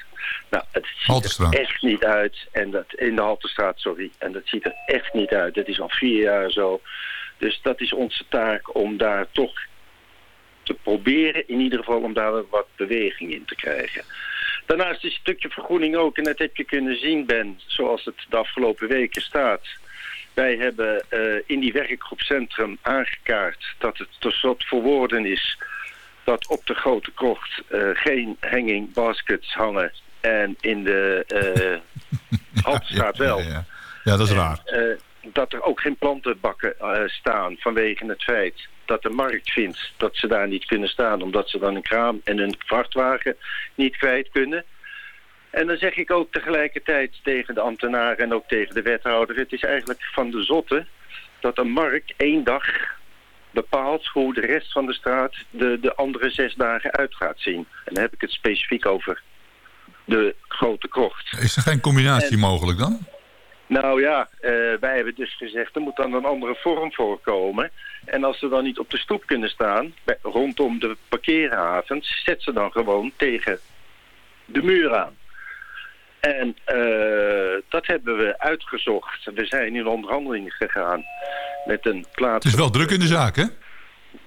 Nou, het ziet Haltestraat. er echt niet uit. En dat, in de Haltestraat, sorry. En dat ziet er echt niet uit. Het is al vier jaar zo. Dus dat is onze taak om daar toch te proberen, in ieder geval om daar wat beweging in te krijgen. Daarnaast is een stukje vergroening ook, en dat heb je kunnen zien, Ben, zoals het de afgelopen weken staat. Wij hebben eh, in die werkgroep Centrum aangekaart dat het tot slot voor woorden is dat op de grote krocht eh, geen hanging baskets hangen en in de eh Haltestraat wel. Ja, ja. ja, dat is raar. Dat er ook geen plantenbakken staan vanwege het feit dat de markt vindt dat ze daar niet kunnen staan... omdat ze dan een kraam en een vrachtwagen niet kwijt kunnen. En dan zeg ik ook tegelijkertijd tegen de ambtenaren en ook tegen de wethouder... het is eigenlijk van de zotte dat een markt één dag bepaalt hoe de rest van de straat de, de andere zes dagen uit gaat zien. En dan heb ik het specifiek over de grote krocht. Is er geen combinatie En- mogelijk dan? Nou ja, eh, wij hebben dus gezegd, er moet dan een andere vorm voorkomen. En als ze dan niet op de stoep kunnen staan, bij- rondom de parkeerhavens, zet ze dan gewoon tegen de muur aan. En eh, dat hebben we uitgezocht. We zijn in onderhandeling gegaan met een plaats... Het is wel druk in de zaak, hè?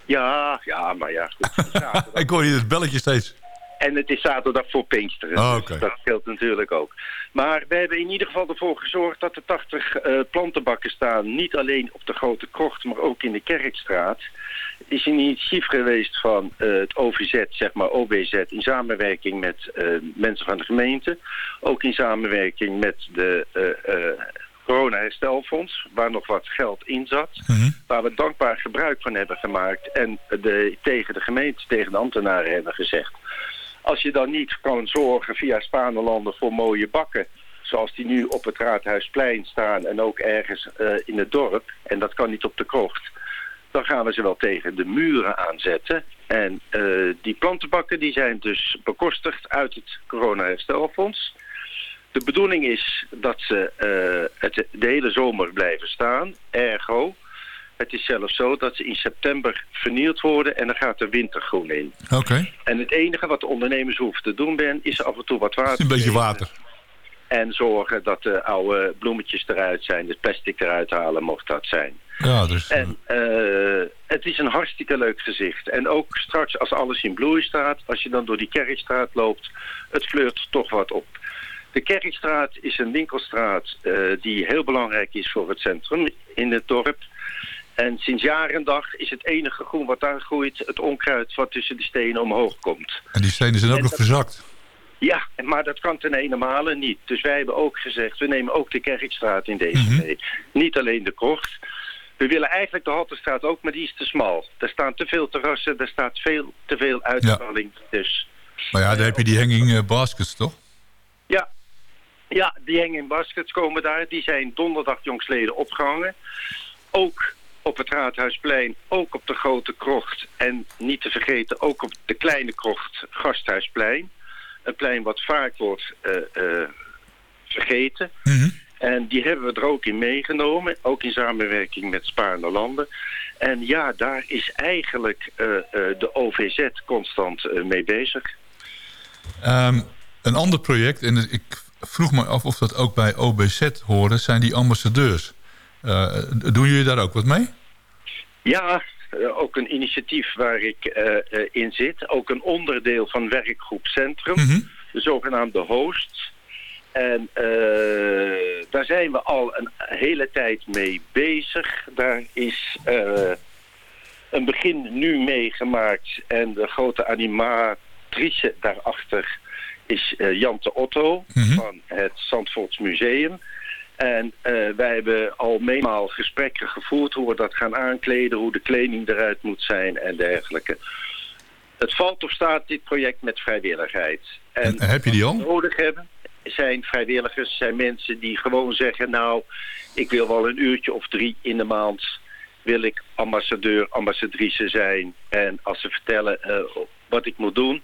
Ja, ja, maar ja, goed. zaterdag. Ik hoor hier het belletje steeds. En het is zaterdag voor Pinksteren. Oh, dus dat scheelt natuurlijk ook. Maar we hebben in ieder geval ervoor gezorgd dat er 80 eh, plantenbakken staan. Niet alleen op de Grote Krocht, maar ook in de Kerkstraat. Het is een initiatief geweest van eh, het OVZ, zeg maar OBZ... in samenwerking met eh, mensen van de gemeente. Ook in samenwerking met de eh, eh, Corona Herstelfonds... waar nog wat geld in zat Mhm. waar we dankbaar gebruik van hebben gemaakt en de, tegen de gemeente, tegen de ambtenaren hebben gezegd. Als je dan niet kan zorgen via Spanelanden voor mooie bakken, zoals die nu op het Raadhuisplein staan en ook ergens eh, in het dorp, en dat kan niet op de krocht, dan gaan we ze wel tegen de muren aanzetten. En eh, die plantenbakken die zijn dus bekostigd uit het Corona-herstelfonds. De bedoeling is dat ze eh, het de hele zomer blijven staan. Ergo, het is zelfs zo dat ze in september vernield worden en dan gaat er wintergroen in. Oké. En het enige wat de ondernemers hoeven te doen, Ben, is af en toe wat water Een beetje water. En zorgen dat de oude bloemetjes eruit zijn, het plastic eruit halen, mocht dat zijn. Ja, dus... eh, En eh, het is een hartstikke leuk gezicht. En ook straks als alles in bloei staat, als je dan door die Kerkstraat loopt, het fleurt toch wat op. De Kerkstraat is een winkelstraat eh, die heel belangrijk is voor het centrum in het dorp. En sinds jaar en dag is het enige groen wat daar groeit het onkruid wat tussen de stenen omhoog komt. En die stenen zijn ook En nog dat- verzakt. Ja, maar dat kan ten ene male niet. Dus wij hebben ook gezegd, we nemen ook de Kerkstraat in deze mee. Niet alleen de krocht. We willen eigenlijk de Halterstraat ook, maar die is te smal. Er staan te veel terrassen, er staat veel te veel uitstalling. Dus Maar ja, daar heb je die hanging eh, baskets, toch? ja, ja, die hanging baskets komen daar. Die zijn donderdag jongstleden opgehangen. Ook op het Raadhuisplein, ook op de Grote Krocht. En niet te vergeten, ook op de Kleine Krocht, Gasthuisplein. Een plein wat vaak wordt eh, eh, vergeten. En die hebben we er ook in meegenomen, ook in samenwerking met Spaarne Landen. En ja, daar is eigenlijk eh, de OVZ constant mee bezig. Ehm, een ander project, en ik vroeg me af of dat ook bij OBZ hoorde, zijn die ambassadeurs. Eh, doen jullie daar ook wat mee? Ja, eh, ook een initiatief waar ik eh, in zit. Ook een onderdeel van werkgroep Centrum, de zogenaamde hosts. En daar zijn we al een hele tijd mee bezig. Daar is een begin nu meegemaakt. En de grote animatrice daarachter is eh, Jante Otto van het Zandvoorts Museum. En eh, wij hebben al meemaal gesprekken gevoerd hoe we dat gaan aankleden, hoe de kleding eruit moet zijn en dergelijke. Het valt of staat dit project met vrijwilligheid. En heb je die al? wat we nodig hebben zijn vrijwilligers, zijn mensen die gewoon zeggen, nou, ik wil wel een uurtje of drie in de maand, wil ik ambassadeur, ambassadrice zijn. En als ze vertellen eh, wat ik moet doen,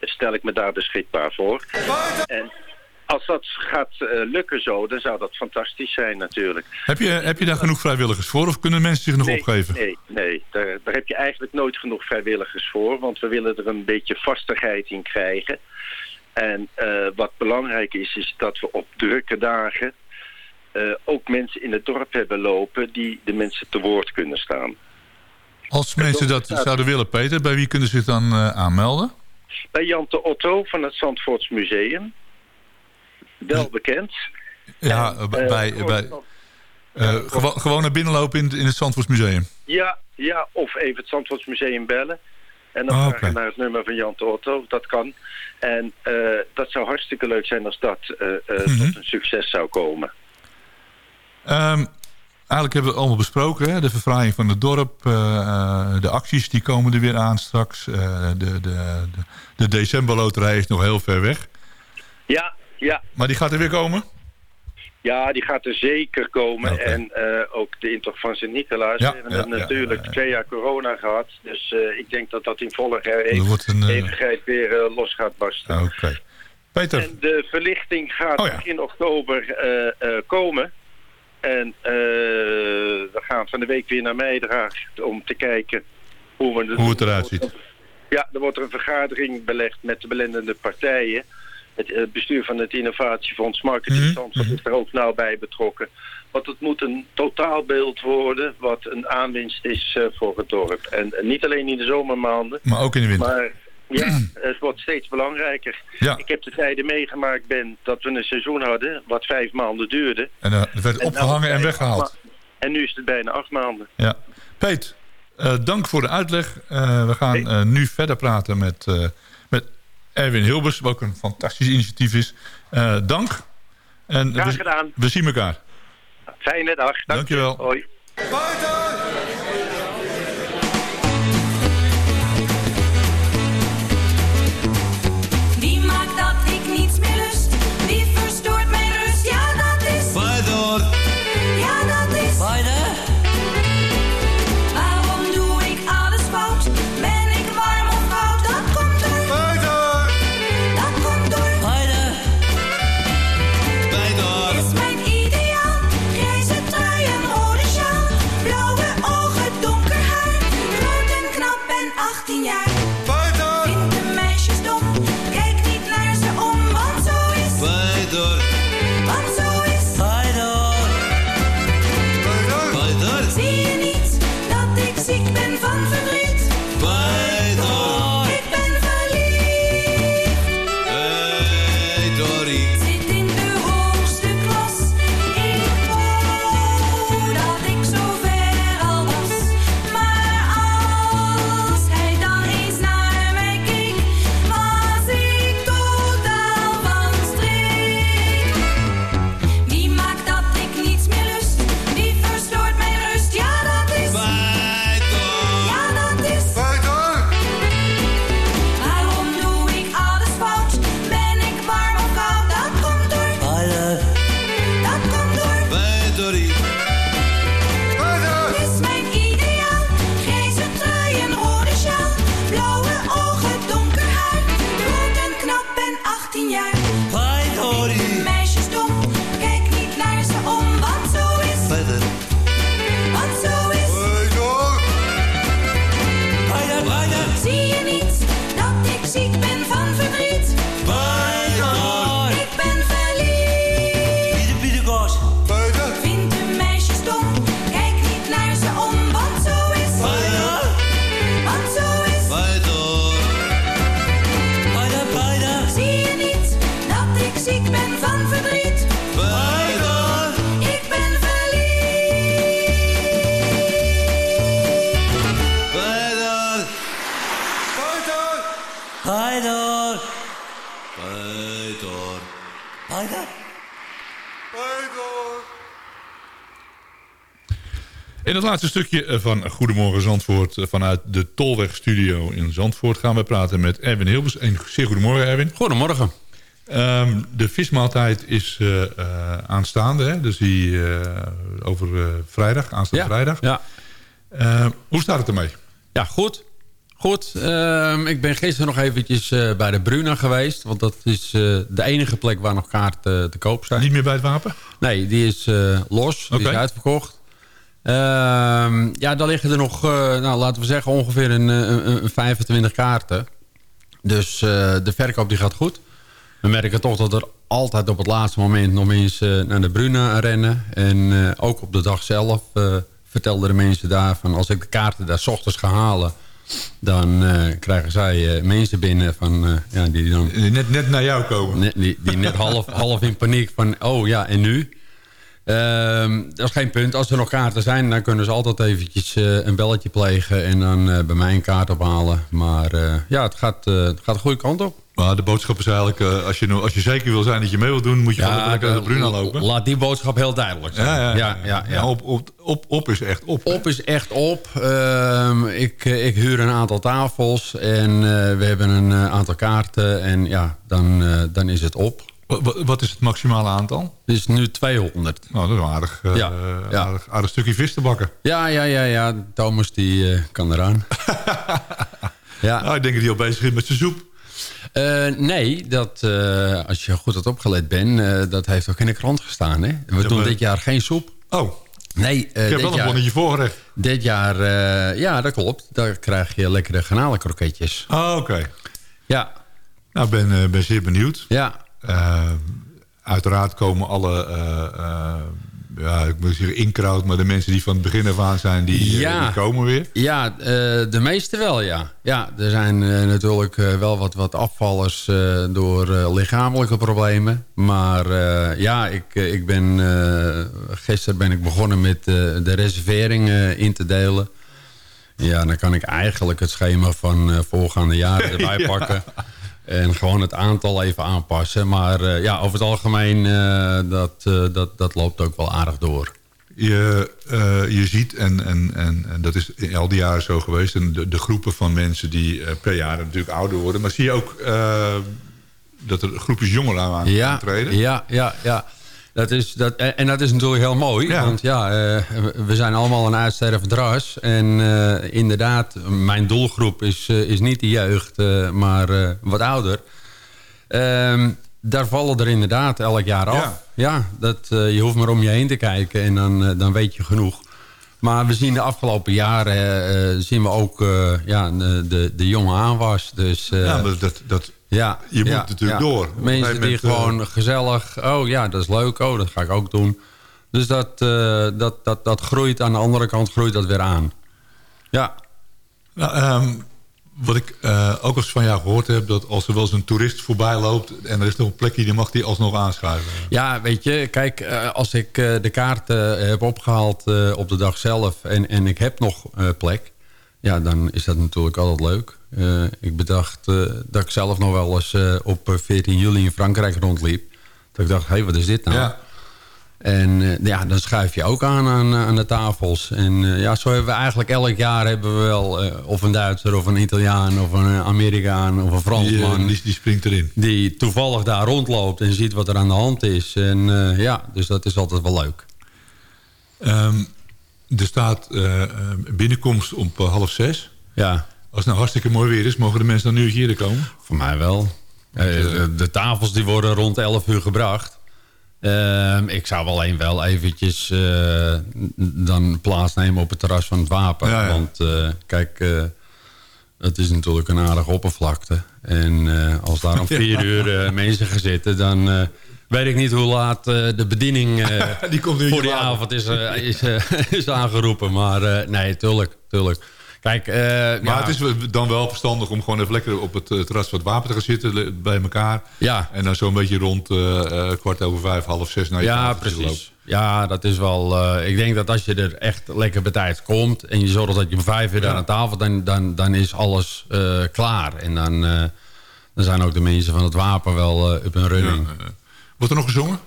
stel ik me daar beschikbaar voor. En als dat gaat eh, lukken zo, dan zou dat fantastisch zijn natuurlijk. Heb je, heb je daar genoeg vrijwilligers voor of kunnen mensen zich nog nee, opgeven? Nee, nee daar, daar heb je eigenlijk nooit genoeg vrijwilligers voor. Want we willen er een beetje vastigheid in krijgen. En eh, wat belangrijk is, is dat we op drukke dagen... eh, ook mensen in het dorp hebben lopen die de mensen te woord kunnen staan. Als mensen dat zouden willen, Peter, bij wie kunnen ze zich dan aanmelden? Bij Jante Otto van het Zandvoorts Museum. Wel bekend. Ja, En, bij, eh, bij, eh, gewo- gewoon naar binnen lopen in, in het Zandvoortsmuseum. Ja, ja, of even het Zandvoortsmuseum bellen. En dan Ah, vragen oké. naar het nummer van Jan Otto. Dat kan. En eh, dat zou hartstikke leuk zijn als dat eh, Mhm. tot een succes zou komen. Ehm, eigenlijk hebben we het allemaal besproken. Hè? De verfraaiing van het dorp. de acties die komen er weer aan straks. de, de, de, de decemberloterij is nog heel ver weg. Ja, ja, Maar die gaat er weer komen? ja, die gaat er zeker komen. En eh, ook de intocht van Sint-Nicolaas. Ja, we hebben ja, het ja, natuurlijk twee jaar corona gehad. Dus eh, ik denk dat dat in volle wordt een, eh, eeuwigheid weer los gaat barsten. Oké. Peter, En de verlichting gaat Oh begin oktober komen. En we gaan van de week weer naar Meidraag om te kijken hoe we hoe het eruit ziet. Ja, er wordt een vergadering belegd met de belendende partijen. Het eh, bestuur van het Innovatiefonds Marketing Mhm, Zandvoort is er ook nauw bij betrokken. Want het moet een totaalbeeld worden wat een aanwinst is eh, voor het dorp. En niet alleen in de zomermaanden. Maar ook in de winter. Maar ja, het wordt steeds belangrijker. Ja. Ik heb de tijden meegemaakt ben dat we een seizoen hadden wat vijf maanden duurde. En eh, het werd En opgehangen nou, en weggehaald. En nu is het bijna acht maanden. Ja. Peet, dank voor de uitleg. We gaan nu verder praten met, met Erwin Hilbers, wat ook een fantastisch initiatief is. Eh, dank. En Graag we, gedaan. we zien elkaar. Fijne dag. Dank Dankjewel. je. Hoi. In het laatste stukje van Goedemorgen Zandvoort... eh, vanuit de Tolwegstudio in Zandvoort... gaan we praten met Erwin Hilbers. En zeer goedemorgen, Erwin. Goedemorgen. Ehm, de vismaaltijd is eh, eh, aanstaande, hè? dus die over vrijdag, aanstaande vrijdag. Ja. Ehm, hoe staat het ermee? Ja, goed. Goed. Ehm, ik ben gisteren nog eventjes eh, bij de Bruna geweest. Want dat is eh, de enige plek waar nog kaarten eh, te koop zijn. Niet meer bij het wapen? Nee, die is los. Die is uitverkocht. Ehm, ja, daar liggen er nog, nou, laten we zeggen, ongeveer een, eh, een, een 25 kaarten. Dus de verkoop die gaat goed. We merken toch dat er altijd op het laatste moment nog mensen naar de Bruna rennen. En ook op de dag zelf vertelden de mensen daar van... als ik de kaarten daar 's ochtends ga halen... dan eh, krijgen zij eh, mensen binnen van, eh, ja, die dan... Net, net naar jou komen. Net, die, die net half, half in paniek van, oh ja, en nu? Ehm, dat is geen punt. Als er nog kaarten zijn, dan kunnen ze altijd eventjes eh, een belletje plegen... en dan eh, bij mij een kaart ophalen. Maar eh, ja, het gaat, het gaat de goede kant op. Maar de boodschap is eigenlijk, als, je, als je zeker wil zijn dat je mee wilt doen... moet je gewoon lekker naar de Bruna lopen. Laat die boodschap heel duidelijk zijn. Ja, ja, ja, ja, ja. op, op, op, op is echt op. hè? Op is echt op. Ehm, ik, ik huur een aantal tafels en we hebben een aantal kaarten. En ja, dan, dan is het op. Wa- wa- Wat is het maximale aantal? Het is nu 200. Nou, dat is een aardig, eh, ja. aardig, aardig stukje vis te bakken. Ja, ja, ja, ja. Thomas die eh, kan eraan. ja. Nou, ik denk dat hij al bezig is met zijn soep. Eh, nee, dat, als je goed had opgelet bent, dat heeft ook in de krant gestaan. Hè? We Ja, doen maar- dit jaar geen soep. Oh, Nee, ik heb dit wel een bonnetje voorgerecht. Dit jaar, ja, dat klopt. Daar krijg je lekkere garnalenkroketjes. Ah, oké. Ja, Nou, ik ben, ben zeer benieuwd. ja. Eh, uiteraard komen alle, eh, eh, ja, ik moet zeggen inkraut, maar de mensen die van het begin af aan zijn, die, eh, Ja. die komen weer. Ja, de meeste wel, ja. Ja, er zijn natuurlijk wel wat, wat afvallers door lichamelijke problemen. Maar ja, ik, ik ben, gisteren ben ik begonnen met de reservering eh, in te delen. Ja, dan kan ik eigenlijk het schema van voorgaande jaren erbij Ja. En gewoon het aantal even aanpassen. Maar eh, ja, over het algemeen, eh, dat, eh, dat, dat loopt ook wel aardig door. Je, je ziet, en, en, en, en dat is in al die jaren zo geweest... En de, de groepen van mensen die per jaar natuurlijk ouder worden... maar zie je ook dat er groepjes jongeren aan ja, treden? Ja, ja, ja. Dat is, dat, en dat is natuurlijk heel mooi. Ja. Want ja, eh, we zijn allemaal een uitstervend ras. En eh, inderdaad, mijn doelgroep is, eh, is niet de jeugd, maar wat ouder. Ehm, daar vallen er inderdaad elk jaar af. Ja. Ja, dat, je hoeft maar om je heen te kijken en dan, dan weet je genoeg. Maar we zien de afgelopen jaren zien we ook ja, de, de, jonge aanwas. Dus, Ja, maar dat, dat, ja, Je moet natuurlijk door. Mensen die moment, gewoon gezellig... Oh ja, dat is leuk. Oh, dat ga ik ook doen. Dus dat, eh, dat, dat, dat groeit. Aan de andere kant groeit dat weer aan. Ja. Nou, wat ik eh, ook eens van jou gehoord heb... dat als er wel eens een toerist voorbij loopt... en er is nog een plekje, die mag die alsnog aanschuiven. Ja, weet je, kijk, eh, als ik eh, de kaarten heb opgehaald eh, op de dag zelf... en, en ik heb nog eh, plek, ja, dan is dat natuurlijk altijd leuk. Eh, ik bedacht eh, dat ik zelf nog wel eens eh, op eh, 14 juli in Frankrijk rondliep. Dat ik dacht, hé, hey, wat is dit nou? Ja. En ja, dan schuif je ook aan aan, aan de tafels. En ja, zo hebben we eigenlijk elk jaar hebben we wel... of een Duitser, of een Italiaan, of een Amerikaan, of een Fransman... die, die springt erin. die toevallig daar rondloopt en ziet wat er aan de hand is. En ja, dus dat is altijd wel leuk. Ehm, er staat binnenkomst om half zes. Ja, Als het nou hartstikke mooi weer is... mogen de mensen dan nu hier komen? voor mij wel. Eh, de, de tafels die worden rond 11 uur gebracht. Ehm, ik zou alleen wel eventjes eh, dan plaatsnemen op het terras van het wapen. Ja, ja. Want eh, kijk, het is natuurlijk een aardige oppervlakte. En als daar om vier uur mensen gaan zitten... dan weet ik niet hoe laat de bediening Die komt nu voor die avond is, is, is aangeroepen. Maar nee, tuurlijk, tuurlijk. Kijk, eh, Maar ja, het is dan wel verstandig om gewoon even lekker op het eh, terras van het wapen te gaan zitten bij elkaar. Ja. En dan zo'n beetje rond eh, kwart over vijf, half zes naar je ja, precies. Ja, dat is wel... ik denk dat als je er echt lekker bij tijd komt... en je zorgt dat je om vijf uur aan tafel... dan, dan, dan is alles klaar. En dan, dan zijn ook de mensen van het wapen wel op hun running. Wordt er nog gezongen?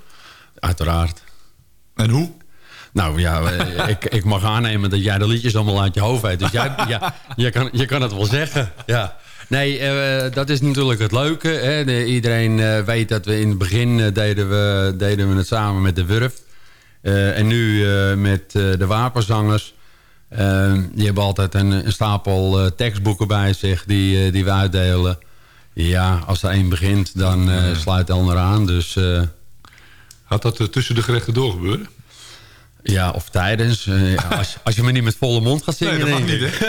Uiteraard. En hoe? Nou ja, eh, ik, ik mag aannemen dat jij de liedjes allemaal uit je hoofd weet. Dus jij, ja, je, kan, je kan het wel zeggen. Ja. Nee, eh, dat is natuurlijk het leuke. Hè. De- iedereen eh, weet dat we in het begin deden, we, deden we het samen met de Wurf. En nu met de wapenzangers. Die hebben altijd een, een stapel tekstboeken bij zich die, die we uitdelen. Ja, als er één begint, dan sluit de ander aan. Dus... Had dat tussen de gerechten doorgebeuren? Ja, of tijdens. Eh, als, als je maar niet met volle mond gaat zingen. Nee, dat mag niet, ik.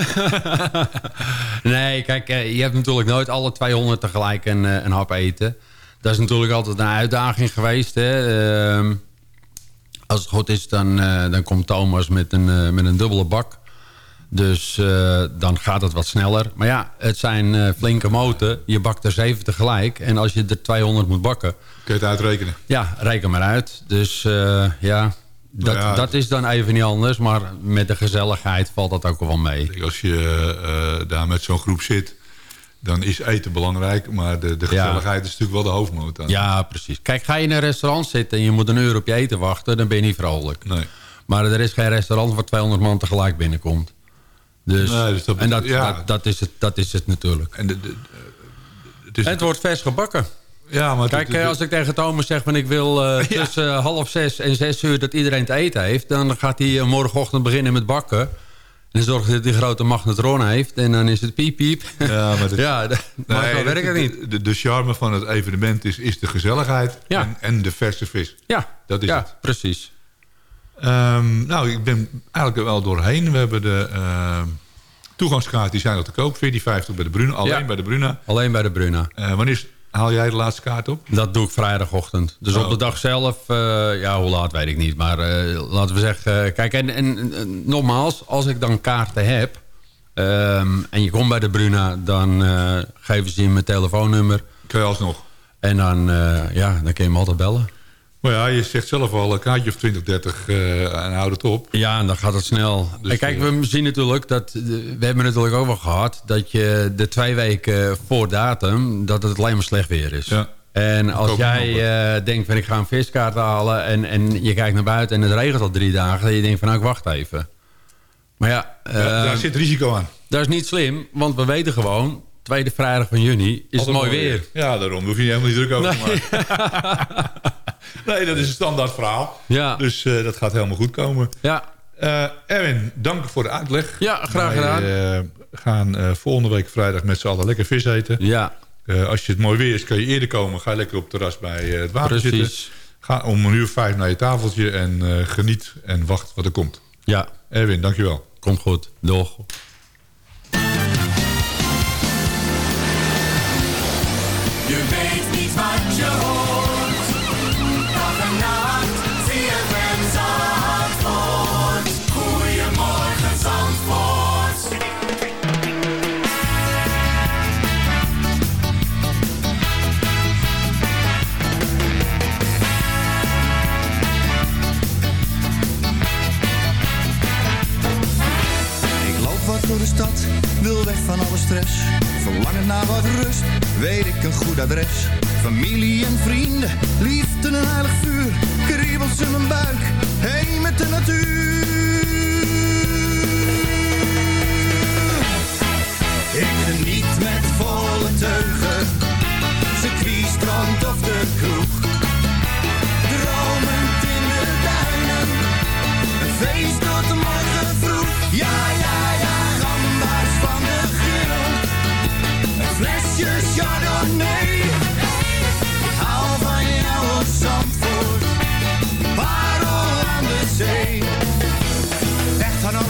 nee, kijk, eh, je hebt natuurlijk nooit alle 200 tegelijk een, eh, een hap eten. Dat is natuurlijk altijd een uitdaging geweest. Hè. Ehm, als het goed is, dan, dan komt Thomas met een, met een dubbele bak. Dus dan gaat het wat sneller. Maar ja, het zijn flinke moten. Je bakt er 7 tegelijk. En als je er 200 moet bakken... Kun je het uitrekenen? Ja, reken maar uit. Dus ja, dat, Ja, dat is dan even niet anders. Maar met de gezelligheid valt dat ook wel mee. Als je eh, daar met zo'n groep zit, dan is eten belangrijk. Maar de, de Ja. gezelligheid is natuurlijk wel de hoofdmoot. Ja, precies. Kijk, ga je in een restaurant zitten en je moet een uur op je eten wachten... dan ben je niet vrolijk. Nee. Maar er is geen restaurant waar 200 man tegelijk binnenkomt. Dus, Nee, dus dat- en dat, ja. dat, dat, is het, dat is het natuurlijk. En de, de- het, is En het wordt vers gebakken. Ja, maar Kijk, als ik tegen Thomas zeg... van ik wil eh, tussen eh, half zes en zes uur dat iedereen te eten heeft... dan gaat hij eh, morgenochtend beginnen met bakken... En dan zorgt hij dat hij grote magnetron heeft. En dan is het piep piep. Ja, maar, dat- ja, dat, maar zo werkt het niet. De, de, de charme van het evenement is, is de gezelligheid Ja. en, en de verse vis. Ja, Dat is ja het. precies. Ehm, nou, ik ben eigenlijk er wel doorheen. We hebben de ehm toegangskaart, die zijn al te koop. 14,50 bij de Bruna, alleen Ja. bij de Bruna. Alleen bij de Bruna. Eh, wanneer is- haal jij de laatste kaart op? Dat doe ik vrijdagochtend. Dus Oh. op de dag zelf, eh, ja, hoe laat weet ik niet. Maar eh, laten we zeggen, eh, kijk, en, en, nogmaals, als ik dan kaarten heb... ehm, en je komt bij de Bruna, dan geven ze je mijn telefoonnummer. Kun je alsnog. En dan, ja, dan kun je me altijd bellen. Maar ja, je zegt zelf al een kaartje of 20, 30 eh, en houd het op. Ja, en dan gaat het snel. Dus, en kijk, eh, we zien natuurlijk dat... eh, We hebben natuurlijk ook wel gehad... dat je de twee weken voor datum... dat het alleen maar slecht weer is. Ja. En als jij denkt van ik ga een viskaart halen... En, en je kijkt naar buiten en het regent al drie dagen... dan je denkt van nou, ik wacht even. Maar ja, Ja, daar zit risico aan. dat is niet slim. Want we weten gewoon... tweede vrijdag van juni is het mooi weer. Ja, daarom hoef je helemaal niet druk over te maken. nee, dat is een standaard verhaal. Ja. Dus eh, dat gaat helemaal goed komen. Ja, Eh, Erwin, dank voor de uitleg. Ja, graag Wij, gedaan. eh, gaan eh, volgende week vrijdag met z'n allen lekker vis eten. ja, Eh, als je het mooi weer is, kan je eerder komen. Ga je lekker op het terras bij het water zitten. precies. Ga om een uur vijf naar je tafeltje en eh, geniet en wacht wat er komt. Ja, Erwin, dankjewel. komt goed. Doeg. Je weet van alle stress. Verlangen naar wat rust, weet ik een goed adres. Familie en vrienden, liefde en heilig vuur. Kriebels in mijn buik, heen met de natuur. Ik geniet met volle teugen,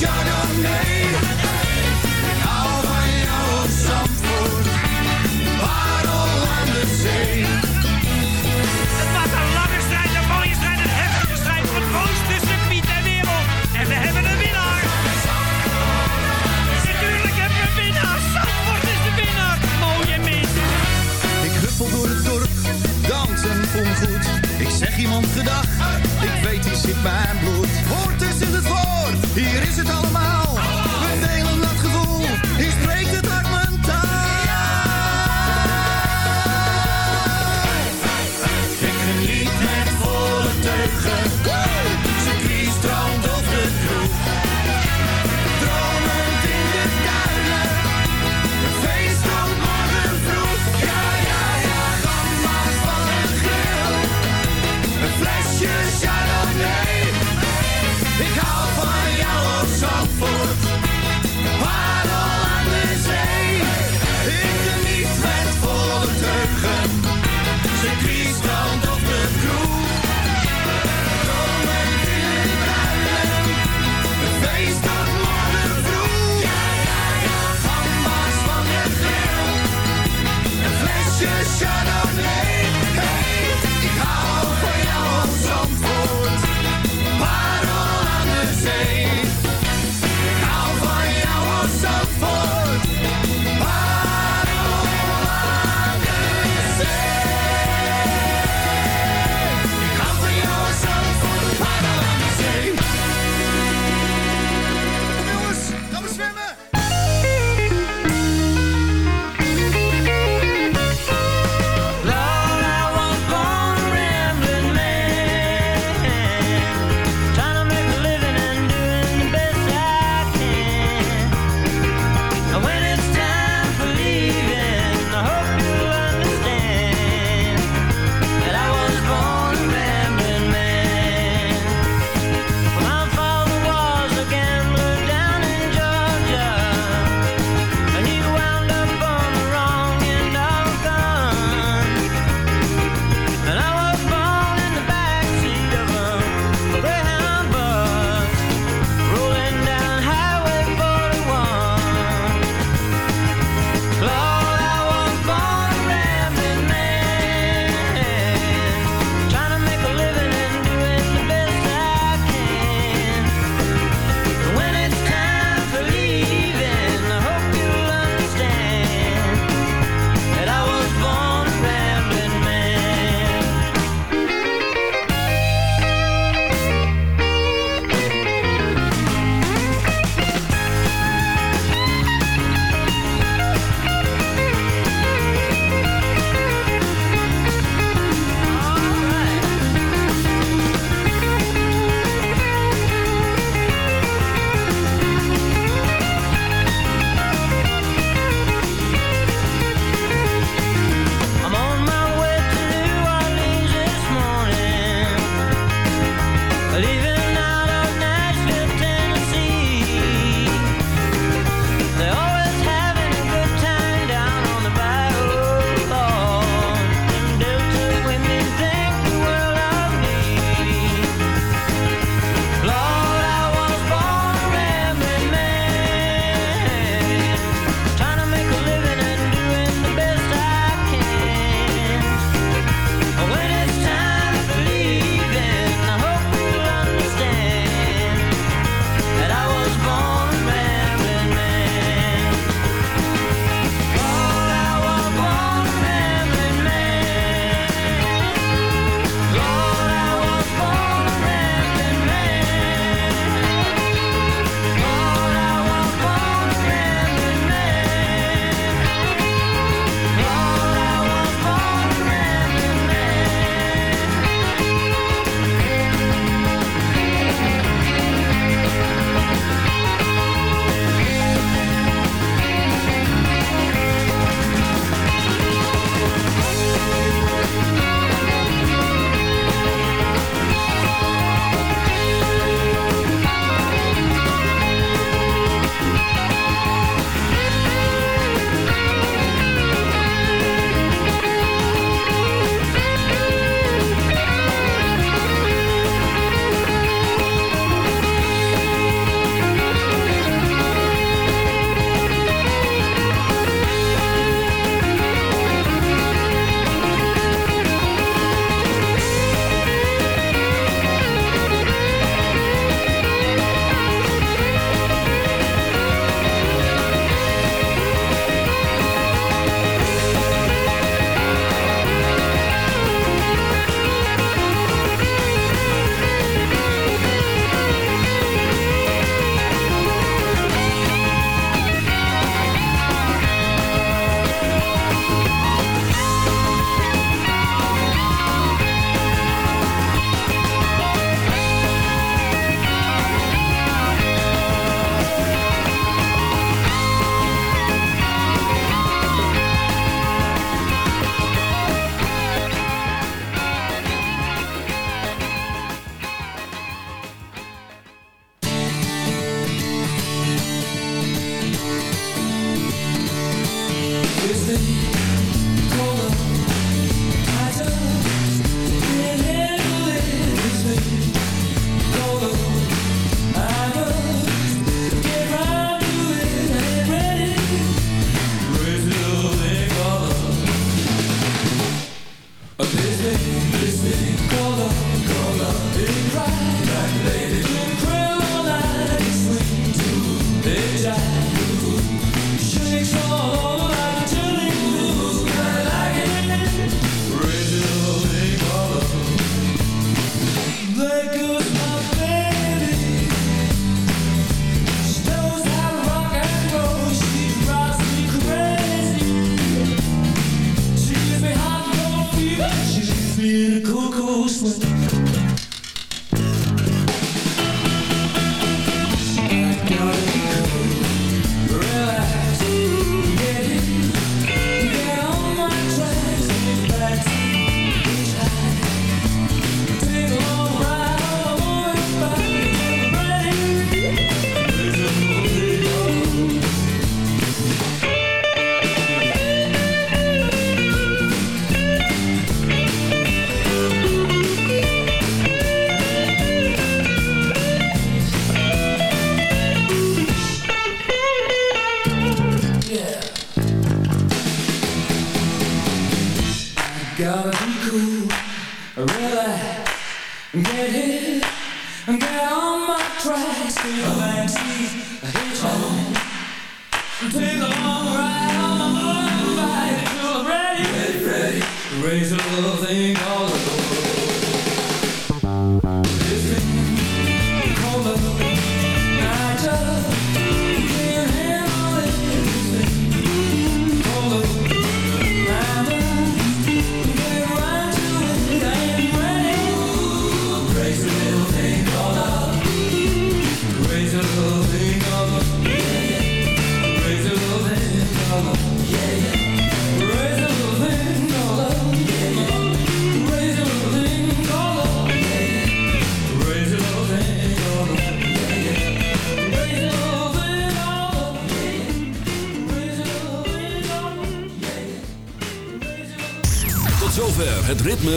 Chardonnay. En hou van jouw zandvoort, parel aan de zee. Het was een lange strijd, een mooie strijd, een heftige strijd. Voor het tussen Piet en Wereld. En we hebben een winnaar. Natuurlijk heb je een winnaar. Zandvoort is de winnaar. Mooie mensen. Ik huppel door het dorp, dansen ongoed. Ik zeg iemand gedag, ik weet die zit bij mijn bloed. Hoort in het volk. Hier is het allemaal, we delen dat gevoel, hier spreekt het hart.